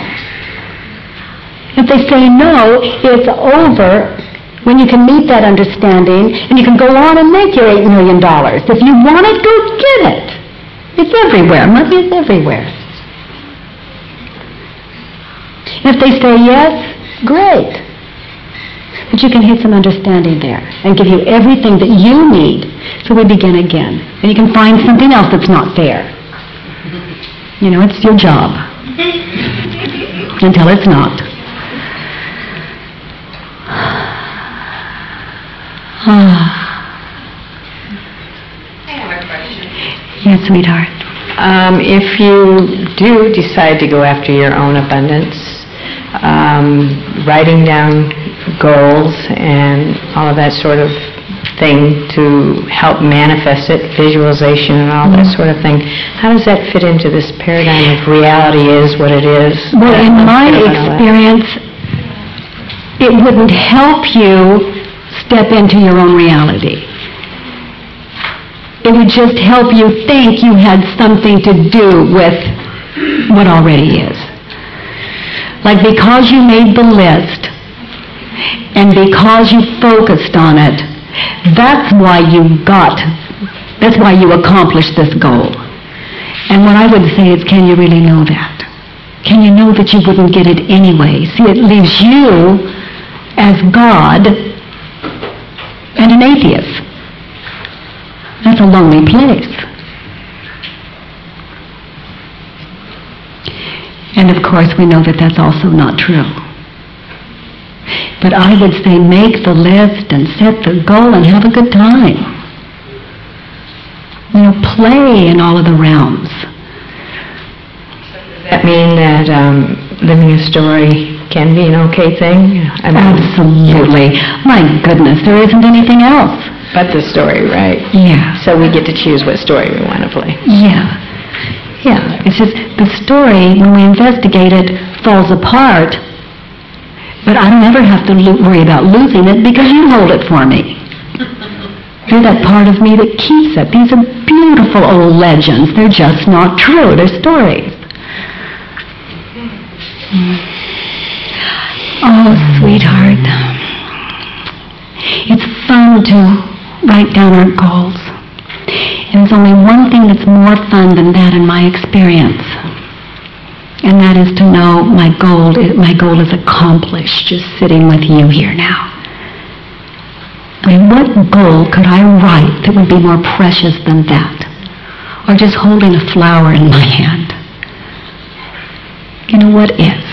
S1: If they say no, it's over when you can meet that understanding and you can go on and make your $8 million. If you want it, go get it. It's everywhere. Money is everywhere. If they say yes, great. But you can hit some understanding there and give you everything that you need. So we begin again. And you can find something else that's not there. You know, it's your job. Until it's not. Yes, sweetheart.
S11: Um, if you do decide to go after your own abundance, um, writing down goals and all of that sort of thing to help manifest it, visualization and all that sort of thing, how does that fit into this paradigm of reality is what it is?
S1: Well, in my
S11: and all that?
S1: experience, it wouldn't help you step into your own reality. It would just help you think you had something to do with what already is. Like because you made the list and because you focused on it, that's why you got, that's why you accomplished this goal. And what I would say is, can you really know that? Can you know that you wouldn't get it anyway? See, it leaves you as God and an atheist. That's a lonely place. And of course, we know that that's also not true. But I would say make the list and set the goal and have a good time. You know, play in all of the realms.
S11: Does that mean that um, living a story can be an okay thing. I mean,
S1: Absolutely. My goodness, there isn't anything else.
S11: but the story, right?
S1: Yeah.
S11: So we get to choose what story we want to play.
S1: Yeah. Yeah. It's just the story, when we investigate it, falls apart. But I don't have to lo- worry about losing it because you hold it for me. You're that part of me that keeps it. These are beautiful old legends. They're just not true. They're stories. Oh, sweetheart. It's fun to write down our goals. And there's only one thing that's more fun than that in my experience. And that is to know my goal, my goal is accomplished just sitting with you here now. I mean, what goal could I write that would be more precious than that? Or just holding a flower in my hand? You know, what is?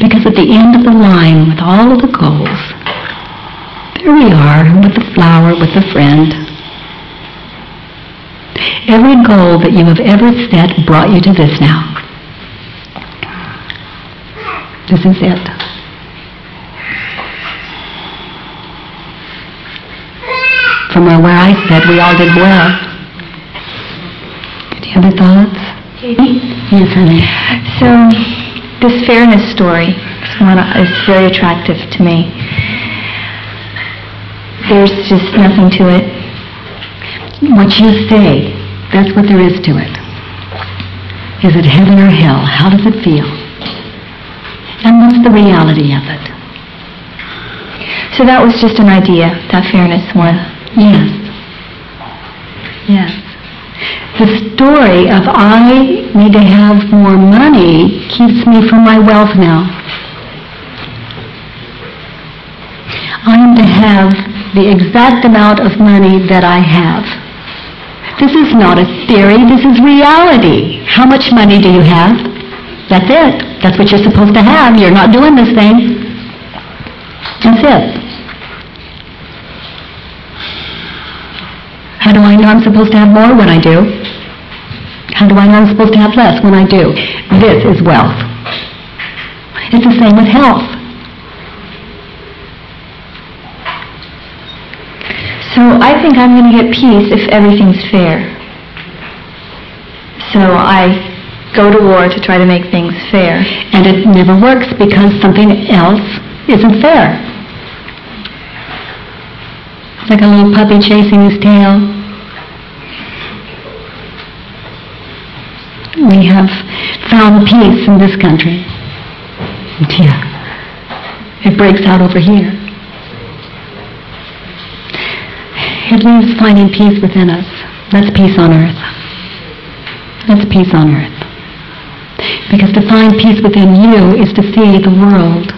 S1: Because at the end of the line, with all of the goals, there we are, with the flower, with the friend. Every goal that you have ever set brought you to this now. This is it. From where where I said we all did well. Any other thoughts? Yes, honey.
S4: So, this fairness story is one is very attractive to me. There's just nothing to it.
S1: What you say, that's what there is to it. Is it heaven or hell? How does it feel? And what's the reality of it?
S4: So that was just an idea, that fairness one.
S1: Yes. Yes. The story of I need to have more money keeps me from my wealth now. I am to have the exact amount of money that I have. This is not a theory, this is reality. How much money do you have? That's it. That's what you're supposed to have. You're not doing this thing. That's it. How do I know I'm supposed to have more when I do? How do I know I'm supposed to have less when I do? This is wealth. It's the same with health.
S4: So I think I'm going to get peace if everything's fair. So I go to war to try to make things fair.
S1: And it never works because something else isn't fair. It's like a little puppy chasing his tail. We have found peace in this country. Yeah. It breaks out over here. It leaves finding peace within us. That's peace on earth. That's peace on earth. Because to find peace within you is to see the world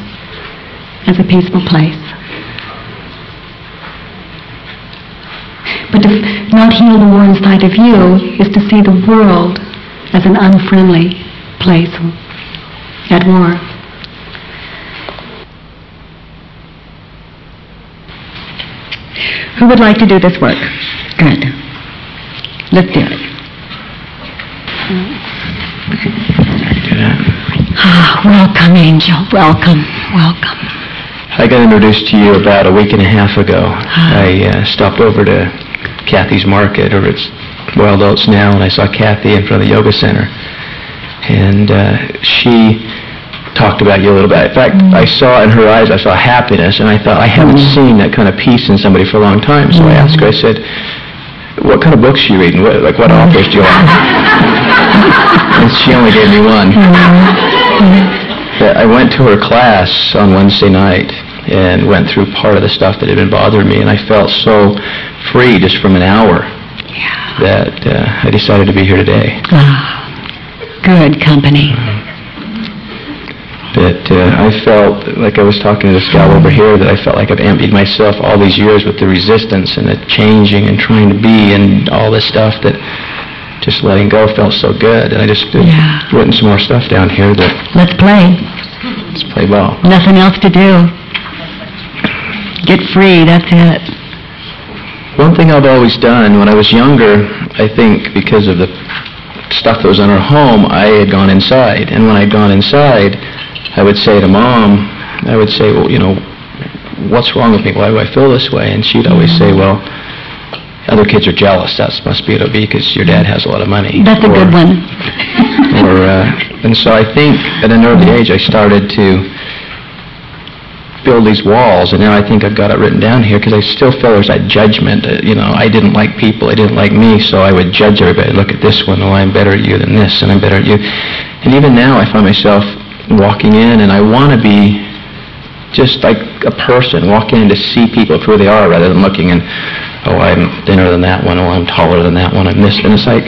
S1: as a peaceful place. But to not heal the war inside of you is to see the world as an unfriendly place at war. Who would like to do this work? Good. Let's do it. Ah, welcome, Angel. Welcome, welcome.
S12: I got introduced to you about a week and a half ago. I uh, stopped over to Kathy's Market, or it's Wild Oats now, and I saw Kathy in front of the yoga center. And uh, she talked about you a little bit. In fact, I mm-hmm. saw in her eyes, I saw happiness, and I thought, I haven't mm-hmm. seen that kind of peace in somebody for a long time. So I mm-hmm. asked her, I said, what kind of books are you reading? What, like, what authors do you like? and she only gave me one. That I went to her class on Wednesday night and went through part of the stuff that had been bothering me, and I felt so free just from an hour that uh, I decided to be here today.
S1: Ah, good company.
S12: That uh, I felt like I was talking to this guy over here that I felt like I've emptied myself all these years with the resistance and the changing and trying to be and all this stuff that just letting go felt so good. And I just
S1: Yeah.
S12: written some more stuff down here that
S1: Let's play.
S12: let's play ball.
S1: Nothing else to do. Get free, that's it.
S12: One thing I've always done when I was younger, I think because of the stuff that was in our home, I had gone inside. And when I'd gone inside, I would say to Mom, I would say, well, you know, what's wrong with me? Why do I feel this way? And she'd always say, well, other kids are jealous. That must be it, because your dad has a lot of money.
S1: That's a good one.
S12: or uh, and so I think at an early age I started to build these walls, and now I think I've got it written down here because I still feel there's that judgment. Uh, you know, I didn't like people, I didn't like me, so I would judge everybody. Look at this one, oh, I'm better at you than this, and I'm better at you. And even now, I find myself walking in, and I want to be just like a person, walking in to see people for who they are, rather than looking and oh, I'm thinner than that one, oh, I'm taller than that one, I'm this, and it's like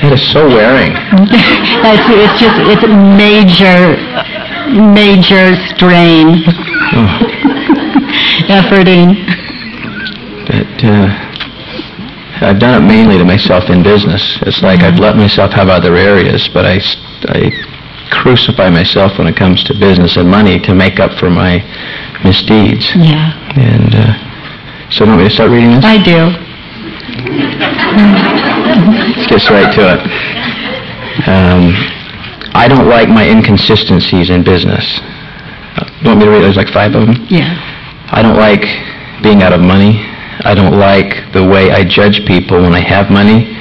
S12: that is so wearing.
S1: It's, it's just, it's a major, major strain. Efforting.
S12: But uh, I've done it mainly to myself in business. It's like I've let myself have other areas, but I, I crucify myself when it comes to business and money to make up for my misdeeds.
S1: Yeah,
S12: And uh, so, want me to start reading this?
S1: I do.
S12: Let's get right to it. Um, I don't like my inconsistencies in business. You want me to read? There's like five of them.
S1: Yeah.
S12: I don't like being out of money. I don't like the way I judge people when I have money.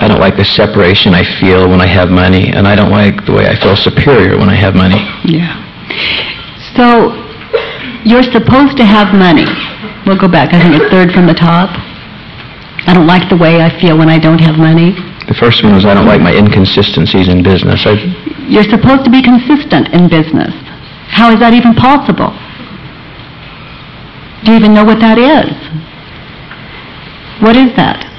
S12: I don't like the separation I feel when I have money, and I don't like the way I feel superior when I have money.
S1: Yeah. So, you're supposed to have money. We'll go back, I think it's third from the top. I don't like the way I feel when I don't have money.
S12: The first one was I don't like my inconsistencies in business. I,
S1: You're supposed to be consistent in business. How is that even possible? Do you even know what that is? What is that?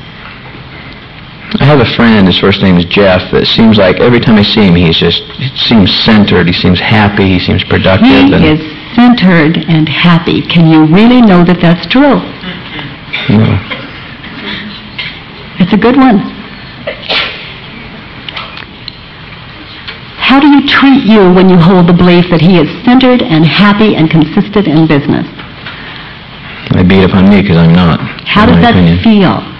S12: I have a friend, his first name is Jeff, that seems like every time I see him, he's just, he seems centered, he seems happy, he seems productive.
S1: He
S12: and,
S1: is centered and happy. Can you really know that that's true?
S12: know,
S1: It's a good one. How do you treat you when you hold the belief that he is centered and happy and consistent in business?
S12: I beat up on me because I'm not.
S1: How does that
S12: opinion.
S1: feel?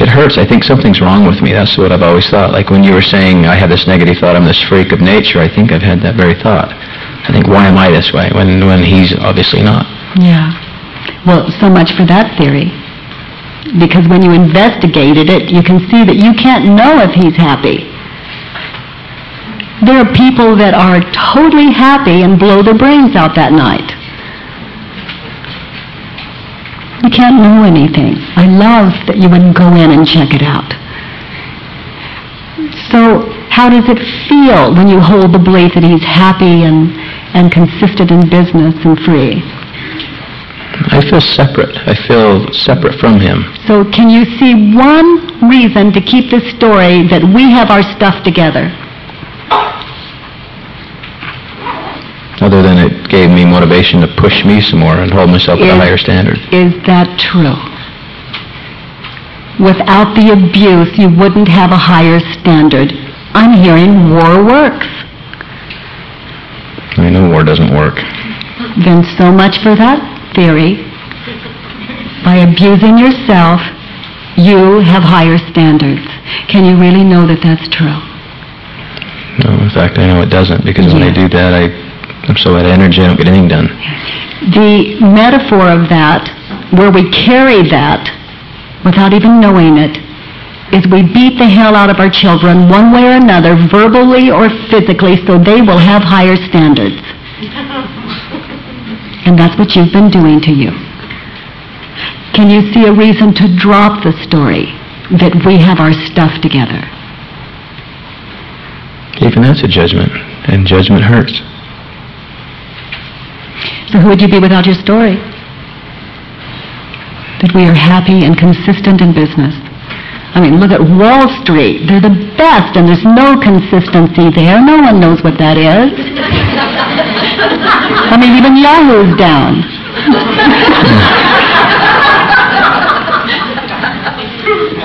S12: It hurts. I think something's wrong with me. That's what I've always thought. Like when you were saying I have this negative thought, I'm this freak of nature, I think I've had that very thought. I think, why am I this way when, when he's obviously not?
S1: Yeah. Well, so much for that theory. Because when you investigated it, you can see that you can't know if he's happy. There are people that are totally happy and blow their brains out that night. You can't know anything. I love that you wouldn't go in and check it out. So, how does it feel when you hold the belief that he's happy and, and consistent in business and free?
S12: I feel separate. I feel separate from him.
S1: So can you see one reason to keep this story that we have our stuff together?
S12: Other than it gave me motivation to push me some more and hold myself at a higher standard.
S1: Is that true? Without the abuse, you wouldn't have a higher standard. I'm hearing war works.
S12: I know war doesn't work.
S1: Then so much for that theory. By abusing yourself, you have higher standards. Can you really know that that's true?
S12: No, in fact, I know it doesn't because when I do that, I, I'm so out of energy, I don't get anything done.
S1: The metaphor of that, where we carry that without even knowing it, is we beat the hell out of our children one way or another, verbally or physically, so they will have higher standards. And that's what you've been doing to you. Can you see a reason to drop the story that we have our stuff together?
S12: Even that's a judgment, and judgment hurts.
S1: So who would you be without your story? That we are happy and consistent in business. I mean, look at Wall Street. They're the best, and there's no consistency there. No one knows what that is. I mean, even Yahoo's down.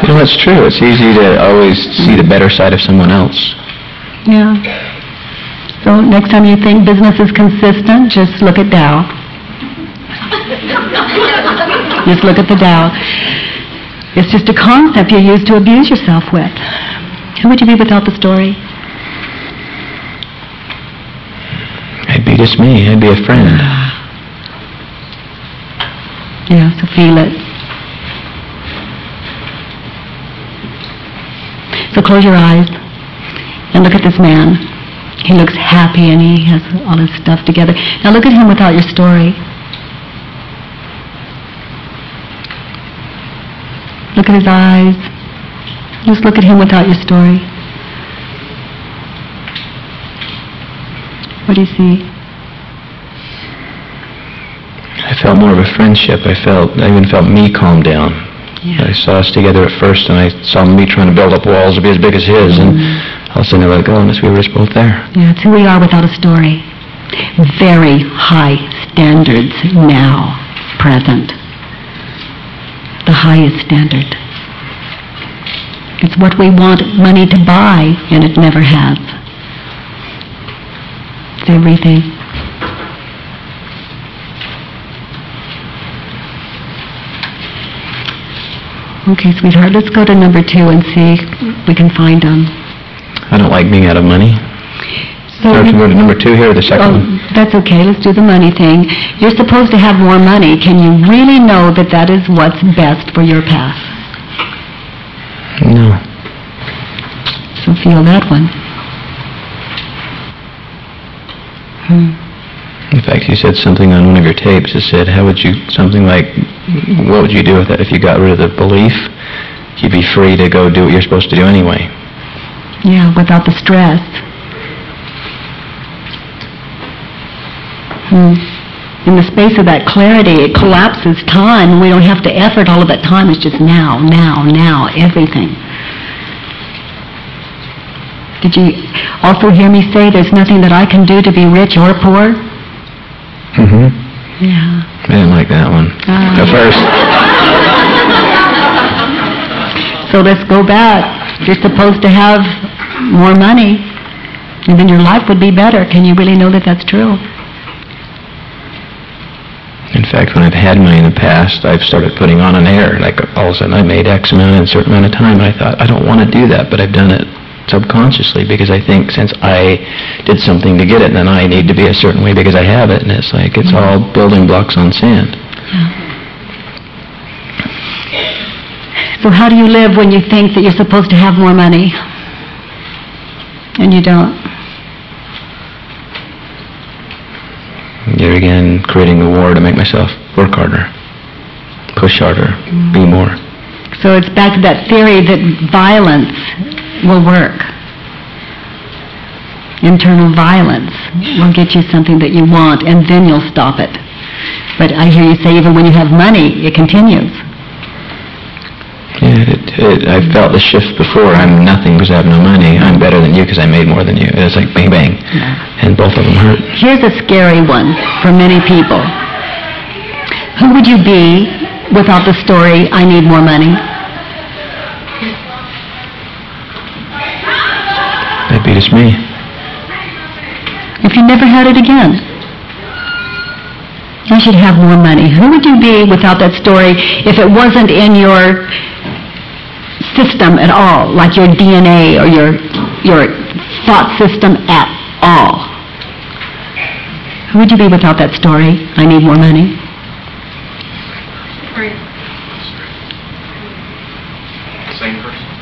S12: You know, that's true. It's easy to always see the better side of someone else.
S1: Yeah. So next time you think business is consistent, just look at Dow. just look at the Dow. It's just a concept you use to abuse yourself with. Who would you be without the story?
S12: I'd be just me. I'd be a friend.
S1: Yeah, so feel it. So close your eyes and look at this man. He looks happy and he has all his stuff together. Now look at him without your story. Look at his eyes. Just look at him without your story. What do you see?
S12: I felt more of a friendship. I felt, I even felt me calm down.
S1: Yeah.
S12: I saw us together at first, and I saw me trying to build up walls to be as big as his, and mm. all of a sudden I let go, and we were just both there.
S1: Yeah, it's who we are without a story. Very high standards now, present. The highest standard. It's what we want money to buy, and it never has. It's everything. Okay, sweetheart, let's go to number two and see if we can find them.
S12: I don't like being out of money.
S1: So
S12: I can go to number two here, or the second
S1: Oh,
S12: one?
S1: that's okay, let's do the money thing. You're supposed to have more money. Can you really know that that is what's best for your path?
S12: No.
S1: So feel that one. Hmm.
S12: In fact, you said something on one of your tapes that said, how would you, something like, what would you do with that if you got rid of the belief? You'd be free to go do what you're supposed to do anyway.
S1: Yeah, without the stress. Hmm. In the space of that clarity, it collapses time. We don't have to effort all of that time. It's just now, now, now, everything. Did you also hear me say there's nothing that I can do to be rich or poor?
S12: Mm-hmm.
S1: Yeah.
S12: I didn't like that one.
S1: Ah.
S12: At first.
S1: So let's go back. You're supposed to have more money, and then your life would be better. Can you really know that that's true?
S12: In fact, when I've had money in the past, I've started putting on an air. Like all of a sudden, I made X amount in a certain amount of time, and I thought I don't want to do that, but I've done it subconsciously because I think since I did something to get it, then I need to be a certain way because I have it, and it's like it's all building blocks on sand.
S1: So how do you live when you think that you're supposed to have more money and you don't?
S12: Here again, creating a war to make myself work harder, push harder, be more.
S1: So it's back to that theory that violence will work. Internal violence will get you something that you want and then you'll stop it. But I hear you say even when you have money, it continues.
S12: Yeah, it, it, I felt the shift before. I'm nothing because I have no money. I'm better than you because I made more than you. It's like bang bang, and both of them hurt.
S1: Here's a scary one for many people. Who would you be without the story, I need more money?
S12: That'd be just me.
S1: If you never had it again? I should have more money. Who would you be without that story if it wasn't in your system at all, like your DNA or your your thought system at all? Who would you be without that story? I need more money.
S13: Same person.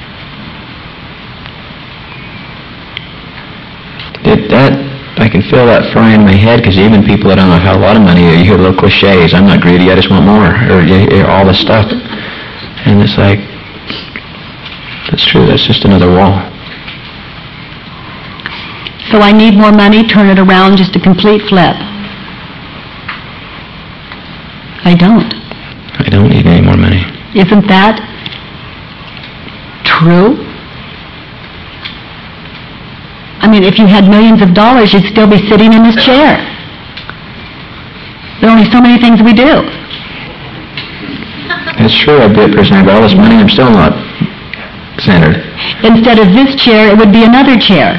S12: It, that I can feel that fry in my head because even people that don't have a lot of money, you hear little cliches. I'm not greedy. I just want more, or you hear all this stuff, and it's like that's true. That's just another wall.
S1: So I need more money, turn it around, just a complete flip. I don't.
S12: I don't need any more money.
S1: Isn't that true? I mean, if you had millions of dollars, you'd still be sitting in this chair. There are only so many things we do.
S12: It's true. I'd be a person. I have all this money. I'm still not centered.
S1: Instead of this chair, it would be another chair.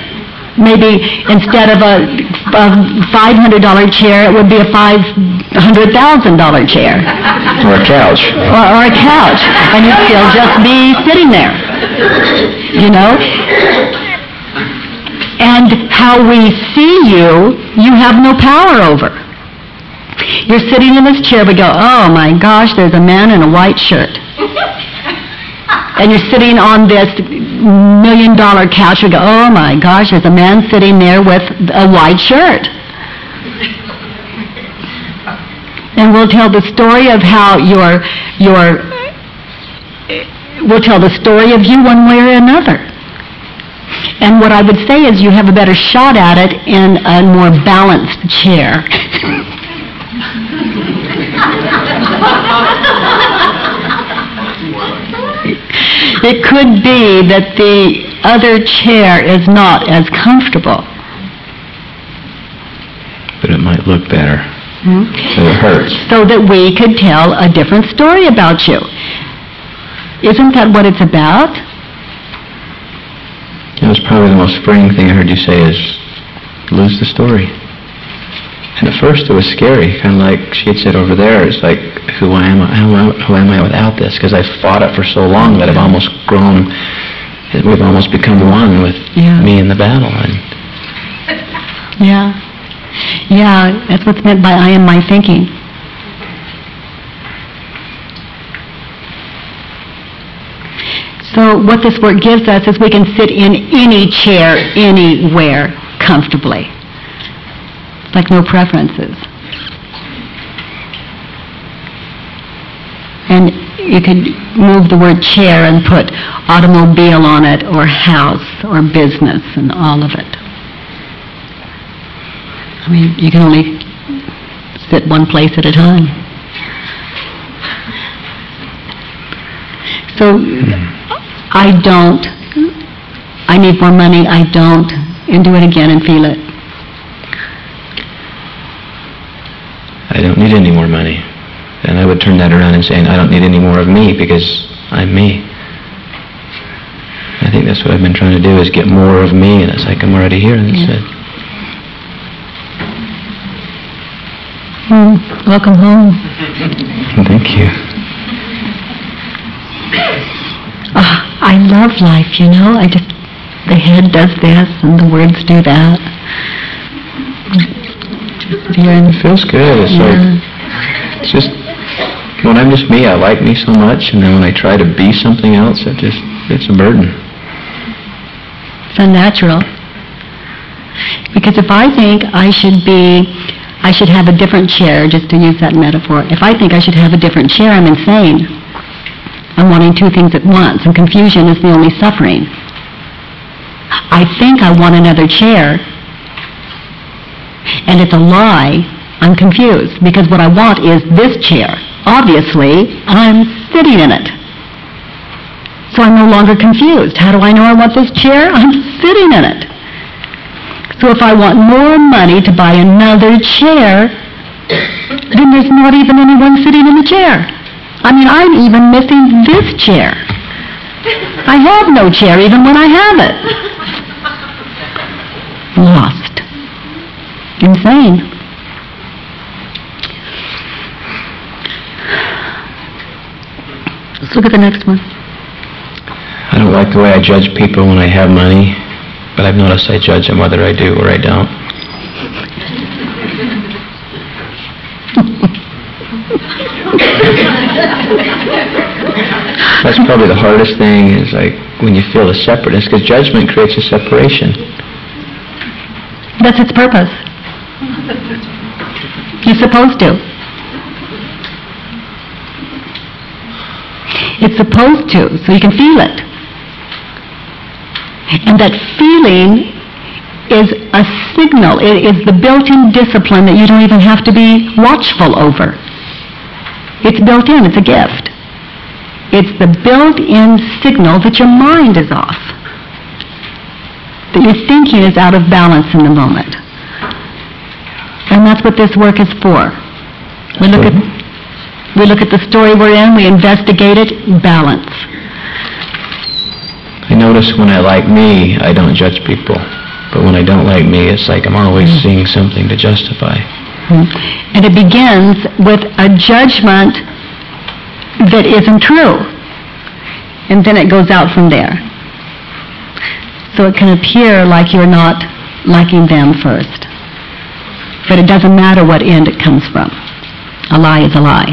S1: Maybe instead of a a $500 chair, it would be a $500,000 chair.
S12: Or a couch.
S1: Or, or a couch, and you'd still just be sitting there. You know? And how we see you, you have no power over. You're sitting in this chair, we go, oh my gosh, there's a man in a white shirt. And you're sitting on this million dollar couch, we go, oh my gosh, there's a man sitting there with a white shirt. And we'll tell the story of how your, your, we'll tell the story of you one way or another. And what I would say is you have a better shot at it in a more balanced chair. It could be that the other chair is not as comfortable.
S12: But it might look better. Hmm? But it hurts.
S1: so that we could tell a different story about you. Isn't that what it's about?
S12: Was probably the most freeing thing I heard you say is lose the story. And at first it was scary, kind of like she had said over there. It's like, who am I? Who am I, who am I without this? Because I've fought it for so long that I've almost grown. We've almost become one with
S1: Yeah.
S12: me in the battle. And
S1: Yeah. Yeah, that's what's meant by I am my thinking. So what this work gives us is we can sit in any chair, anywhere, comfortably. Like no preferences. And you could move the word chair and put automobile on it, or house, or business, and all of it. I mean, you can only sit one place at a time. So, hmm. I don't, I need more money, I don't, and do it again and feel it.
S12: I don't need any more money. And I would turn that around and say, I don't need any more of me because I'm me. I think that's what I've been trying to do is get more of me, and it's like I'm already here. And that's
S1: Yeah.
S12: it.
S1: Hmm, welcome home.
S12: Thank you.
S1: Ah, I love life, you know, I just, the head does this and the words do that. Just here and
S12: It feels good. It's
S1: Yeah.
S12: like it's just when I'm just me, I like me so much, and then when I try to be something else, it just it's a burden.
S1: It's unnatural. Because if I think I should be, I should have a different chair, just to use that metaphor, if I think I should have a different chair, I'm insane. I'm wanting two things at once, and confusion is the only suffering. I think I want another chair, and it's a lie. I'm confused, because what I want is this chair. Obviously, I'm sitting in it. So I'm no longer confused. How do I know I want this chair? I'm sitting in it. So if I want more money to buy another chair, then there's not even anyone sitting in the chair. I mean, I'm even missing this chair. I have no chair even when I have it. Lost. Insane. Let's look at the next one.
S12: I don't like the way I judge people when I have money, but I've noticed I judge them whether I do or I don't. That's probably the hardest thing is like when you feel the separateness, because judgment creates a separation.
S1: That's its purpose. You're supposed to. It's supposed to, so you can feel it. And that feeling is a signal, it is the built-in discipline that you don't even have to be watchful over. It's built in, it's a gift. It's the built-in signal that your mind is off that your thinking is out of balance in the moment. And that's what this work is for. We look at we look at the story we're in, we investigate it, balance.
S12: I notice when I like me, I don't judge people. But when I don't like me, it's like I'm always mm. seeing something to justify. Mm-hmm.
S1: And it begins with a judgment that isn't true. And then it goes out from there. So it can appear like you're not liking them first. But it doesn't matter what end it comes from. A lie is a lie.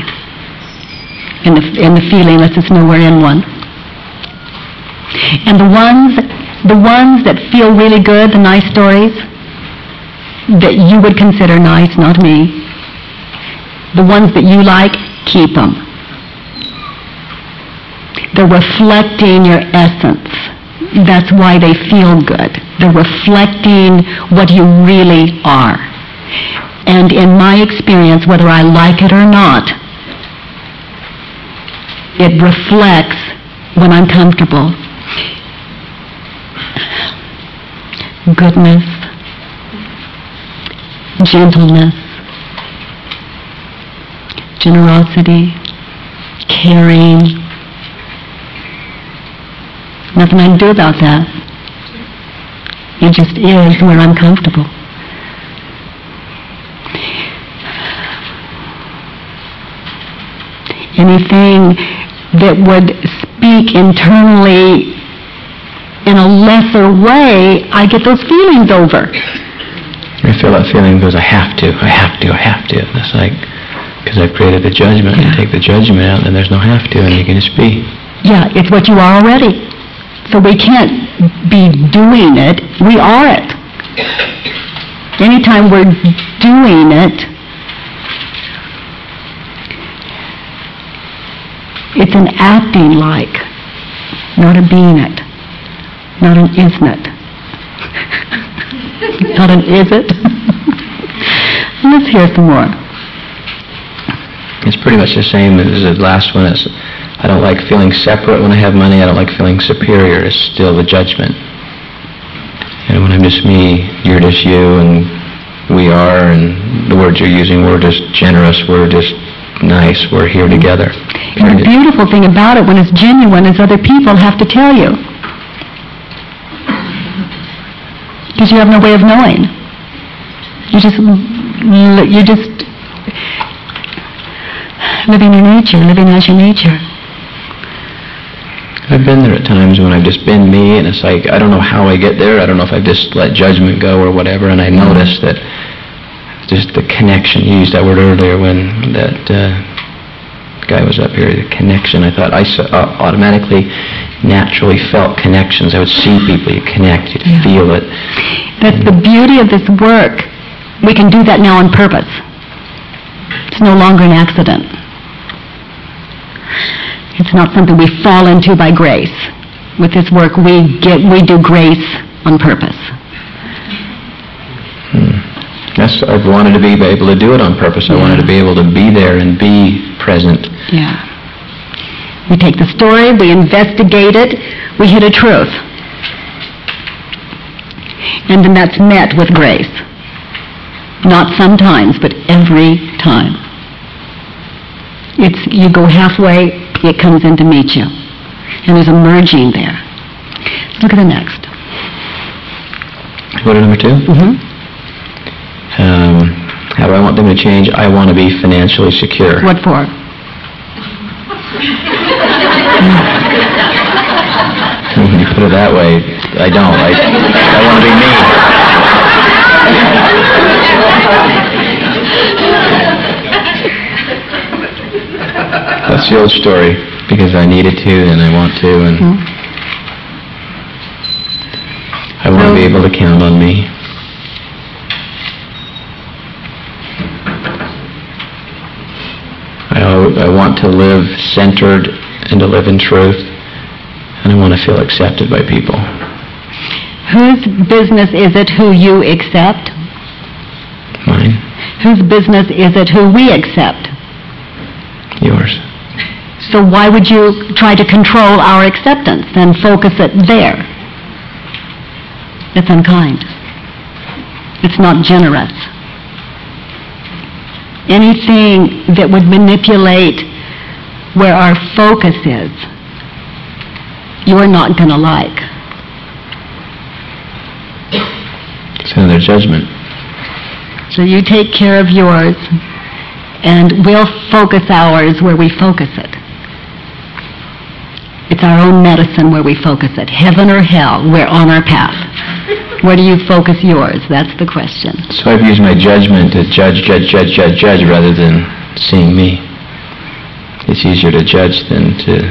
S1: And the, and the feeling lets us know we're in one. And the ones, the ones that feel really good, the nice stories, that you would consider nice, not me, the ones that you like, keep them. They're reflecting your essence. That's why they feel good. They're reflecting what you really are. And in my experience, whether I like it or not, it reflects when I'm comfortable. Goodness, gentleness, generosity, caring. Nothing I can do about that. It just is where I'm comfortable. Anything that would speak internally in a lesser way, I get those feelings over.
S12: I feel that feeling goes, I have to, I have to, I have to. And it's like, because I've created the judgment, you take the judgment out, and there's no have to, and you can just be.
S1: Yeah, it's what you are already. So we can't be doing it, we are it. Anytime we're doing it, it's an acting like, not a being it, not an isn't it. not an is it. Let's hear some more.
S12: It's pretty much the same as the last one. It's, I don't like feeling separate when I have money. I don't like feeling superior. It's still the judgment. And when I'm just me, you're just you, and we are, and the words you're using, we're just generous, we're just nice, we're here together.
S1: And the beautiful thing about it, when it's genuine, is other people have to tell you. Because you have no way of knowing. You just, you just living your nature, living as your nature.
S12: I've been there at times when I've just been me, and it's like I don't know how I get there. I don't know if I've just let judgment go or whatever. And I notice that just the connection. You used that word earlier when that uh, guy was up here. The connection. I thought I saw, uh, automatically, naturally felt connections. I would see people. You connect. You would feel it.
S1: That's the beauty of this work. We can do that now on purpose. It's no longer an accident. It's not something we fall into by grace. With this work, we get we do grace on purpose.
S12: Hmm. That's I've wanted to be able to do it on purpose. I wanted to be able to be there and be present.
S1: Yeah. We take the story, we investigate it, we hit a truth. And then that's met with grace. Not sometimes, but every time. It's, you go halfway, it comes in to meet you. And there's a merging there. Look at the next.
S12: Go to number 2
S1: Mm-hmm.
S12: Um, how do I want them to change? I want to be financially secure.
S1: What for?
S12: When you put it that way, I don't. I, I want to be me. That's the old story. Because I needed to, and I want to, and I want to be able to count on me. I, want to live centered and to live in truth, and I want to feel accepted by people.
S1: Whose business is it who you accept?
S12: Mine,
S1: Whose business is it who we accept?
S12: yours.
S1: So why would you try to control our acceptance and focus it there? It's unkind. It's not generous. Anything that would manipulate where our focus is, you're not going to like.
S12: It's another judgment.
S1: So you take care of yours, and we'll focus ours where we focus it. It's our own medicine where we focus it. Heaven or hell, we're on our path. Where do you focus yours? That's the question.
S12: So I've used my judgment to judge, judge, judge, judge, judge, rather than seeing me. It's easier to judge than to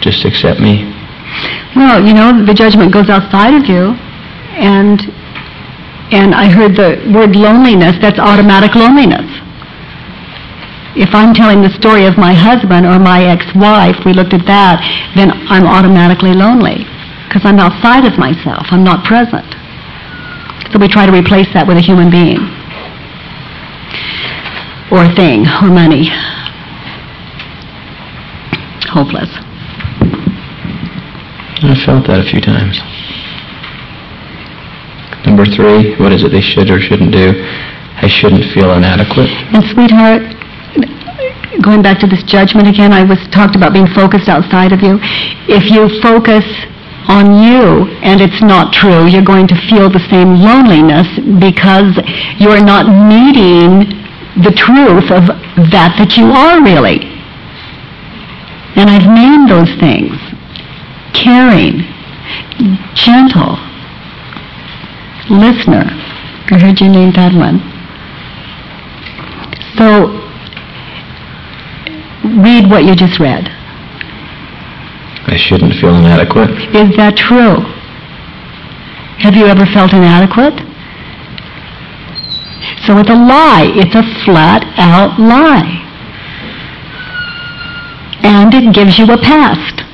S12: just accept me.
S1: Well, you know, the judgment goes outside of you, and and I heard the word loneliness. That's automatic loneliness. If I'm telling the story of my husband or my ex-wife, we looked at that, then I'm automatically lonely because I'm outside of myself. I'm not present. So we try to replace that with a human being or a thing or money. Hopeless.
S12: I've felt that a few times. Number three, what is it they should or shouldn't do? I shouldn't feel inadequate.
S1: And sweetheart, going back to this judgment again, I was talked about being focused outside of you. If you focus on you and it's not true, you're going to feel the same loneliness because you're not meeting the truth of that that you are really. And I've named those things. Caring, gentle, listener. I heard you name that one. So, read what you just read.
S12: I shouldn't feel inadequate.
S1: Is that true? Have you ever felt inadequate? So it's a lie. It's a flat out lie. And it gives you a past.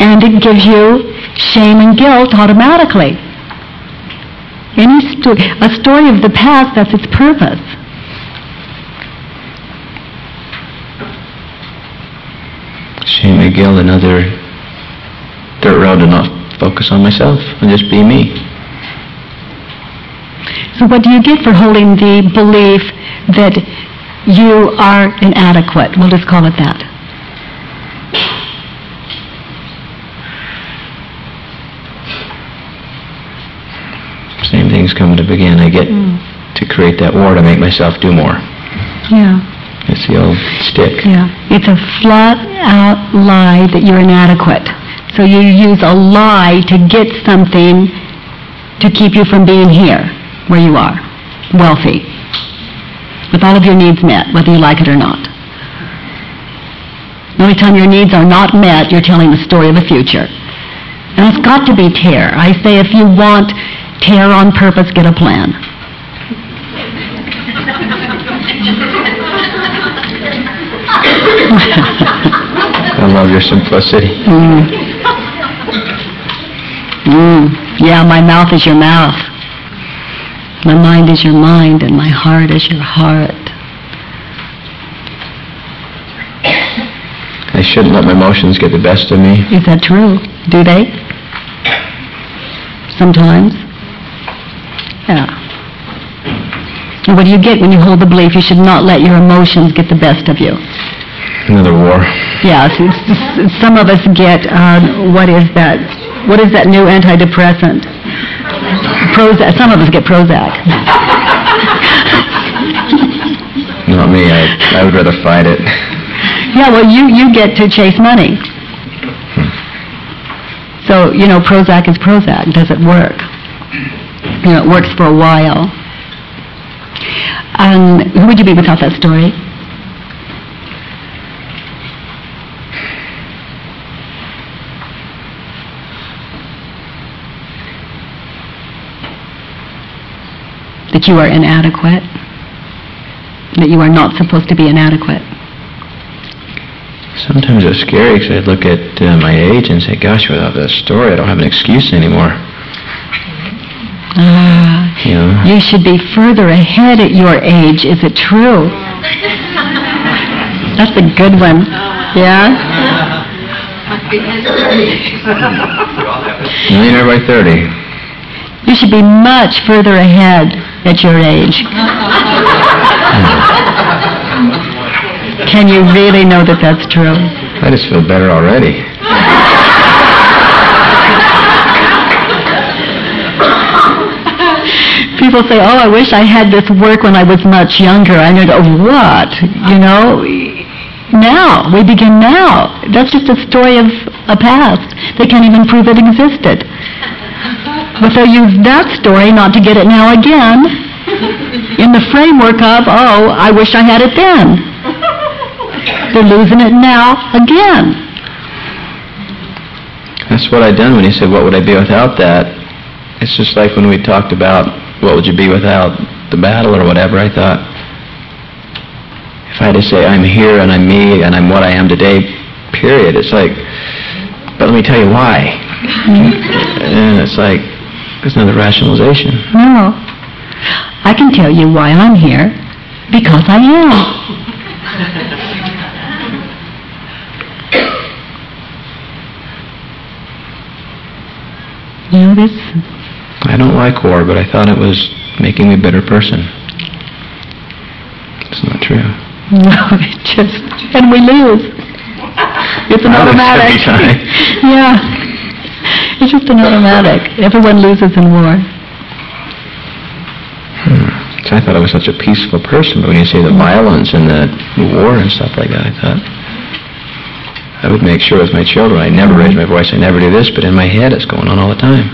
S1: And it gives you shame and guilt automatically. Any sto- a story of the past, that's its purpose.
S12: Shame and guilt, another dirt road to not focus on myself and just be me.
S1: So what do you get for holding the belief that you are inadequate? We'll just call it that.
S12: Same thing's coming to begin. I get mm. to create that war to make myself do more.
S1: Yeah,
S12: It's the old stick.
S1: yeah. It's a flat out lie that you're inadequate. So you use a lie to get something to keep you from being here, where you are, wealthy, with all of your needs met, whether you like it or not. The only time your needs are not met, you're telling the story of the future. And it's got to be tear. I say if you want tear on purpose, get a plan.
S12: I love your simplicity.
S1: Mm. Mm. Yeah, my mouth is your mouth. My mind is your mind, and my heart is your heart.
S12: I shouldn't let my emotions get the best of me.
S1: Is that true? Do they? Sometimes? Yeah. And what do you get when you hold the belief you should not let your emotions get the best of you?
S12: Another war.
S1: Yes, some of us get, uh, what is that? What is that new antidepressant? Prozac. Some of us get Prozac.
S12: Not me. I, I would rather fight it.
S1: Yeah, well, you, you get to chase money. So, you know, Prozac is Prozac. Does it work? You know, it works for a while. Um, who would you be without that story? That you are inadequate. That you are not supposed to be inadequate.
S12: Sometimes it's scary because I look at uh, my age and say, gosh, without that story, I don't have an excuse anymore.
S1: Ah,
S12: You know?
S1: you should be further ahead at your age. Is it true? That's a good one. Yeah?
S12: Millionaire by 30.
S1: You should be much further ahead at your age? Can you really know that that's true?
S12: I just feel better already.
S1: People say, oh, I wish I had this work when I was much younger. I go, what? You know, now. We begin now. That's just a story of a past. They can't even prove it existed. But they'll use that story not to get it now again in the framework of, "Oh, I wish I had it then." They're losing it now again.
S12: That's what I'd done when you said, what would I be without that? It's just like when we talked about, what would you be without the battle or whatever, I thought, if I had to say, I'm here and I'm me and I'm what I am today, period, it's like, but let me tell you why. Mm-hmm. and it's like, there's another rationalization.
S1: No. I can tell you why I'm here. Because I am. You know, this,
S12: I don't like war, but I thought it was making me a better person. It's not true.
S1: no, it just, and we lose. It's an automatic. yeah. It's just an automatic. Everyone loses in war. Hmm.
S12: So I thought I was such a peaceful person, but when you say the violence and the war and stuff like that, I thought I would make sure with my children I never raise my voice, I never do this, but in my head it's going on all the time.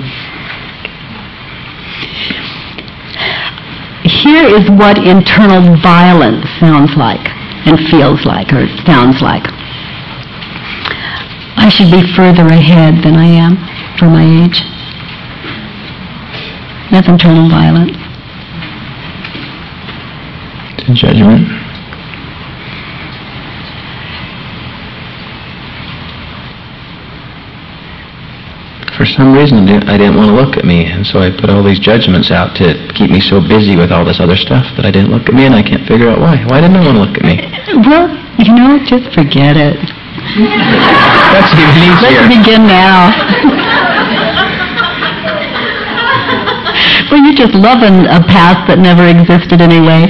S1: Here is what internal violence sounds like and feels like or sounds like. I should be further ahead than I am for my age. Internal violence.
S12: It's a judgment. For some reason, I didn't, want to look at me, and so I put all these judgments out to keep me so busy with all this other stuff that I didn't look at me, and I can't figure out why. Why didn't I want to look at me?
S1: Well, you know, just forget it.
S12: That's even
S1: Let's begin now. well, you're just loving a past that never existed anyway.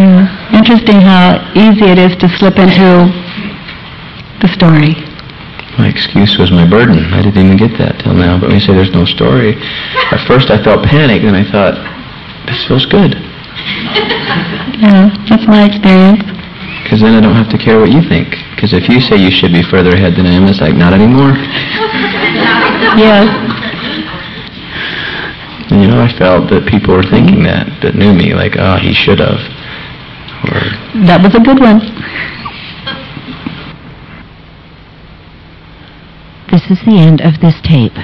S1: Yeah. Interesting how easy it is to slip into the story.
S12: My excuse was my burden. I didn't even get that till now. But when you say there's no story, at first I felt panic, then I thought, this feels good.
S1: Yeah, that's my experience.
S12: Because then I don't have to care what you think. Because if you say you should be further ahead than I am, it's like, not anymore.
S1: Yes.
S12: And you know, I felt that people were thinking mm-hmm. that, that knew me, like, oh, he should have. Or,
S1: That was a good one.
S9: This is the end of this tape.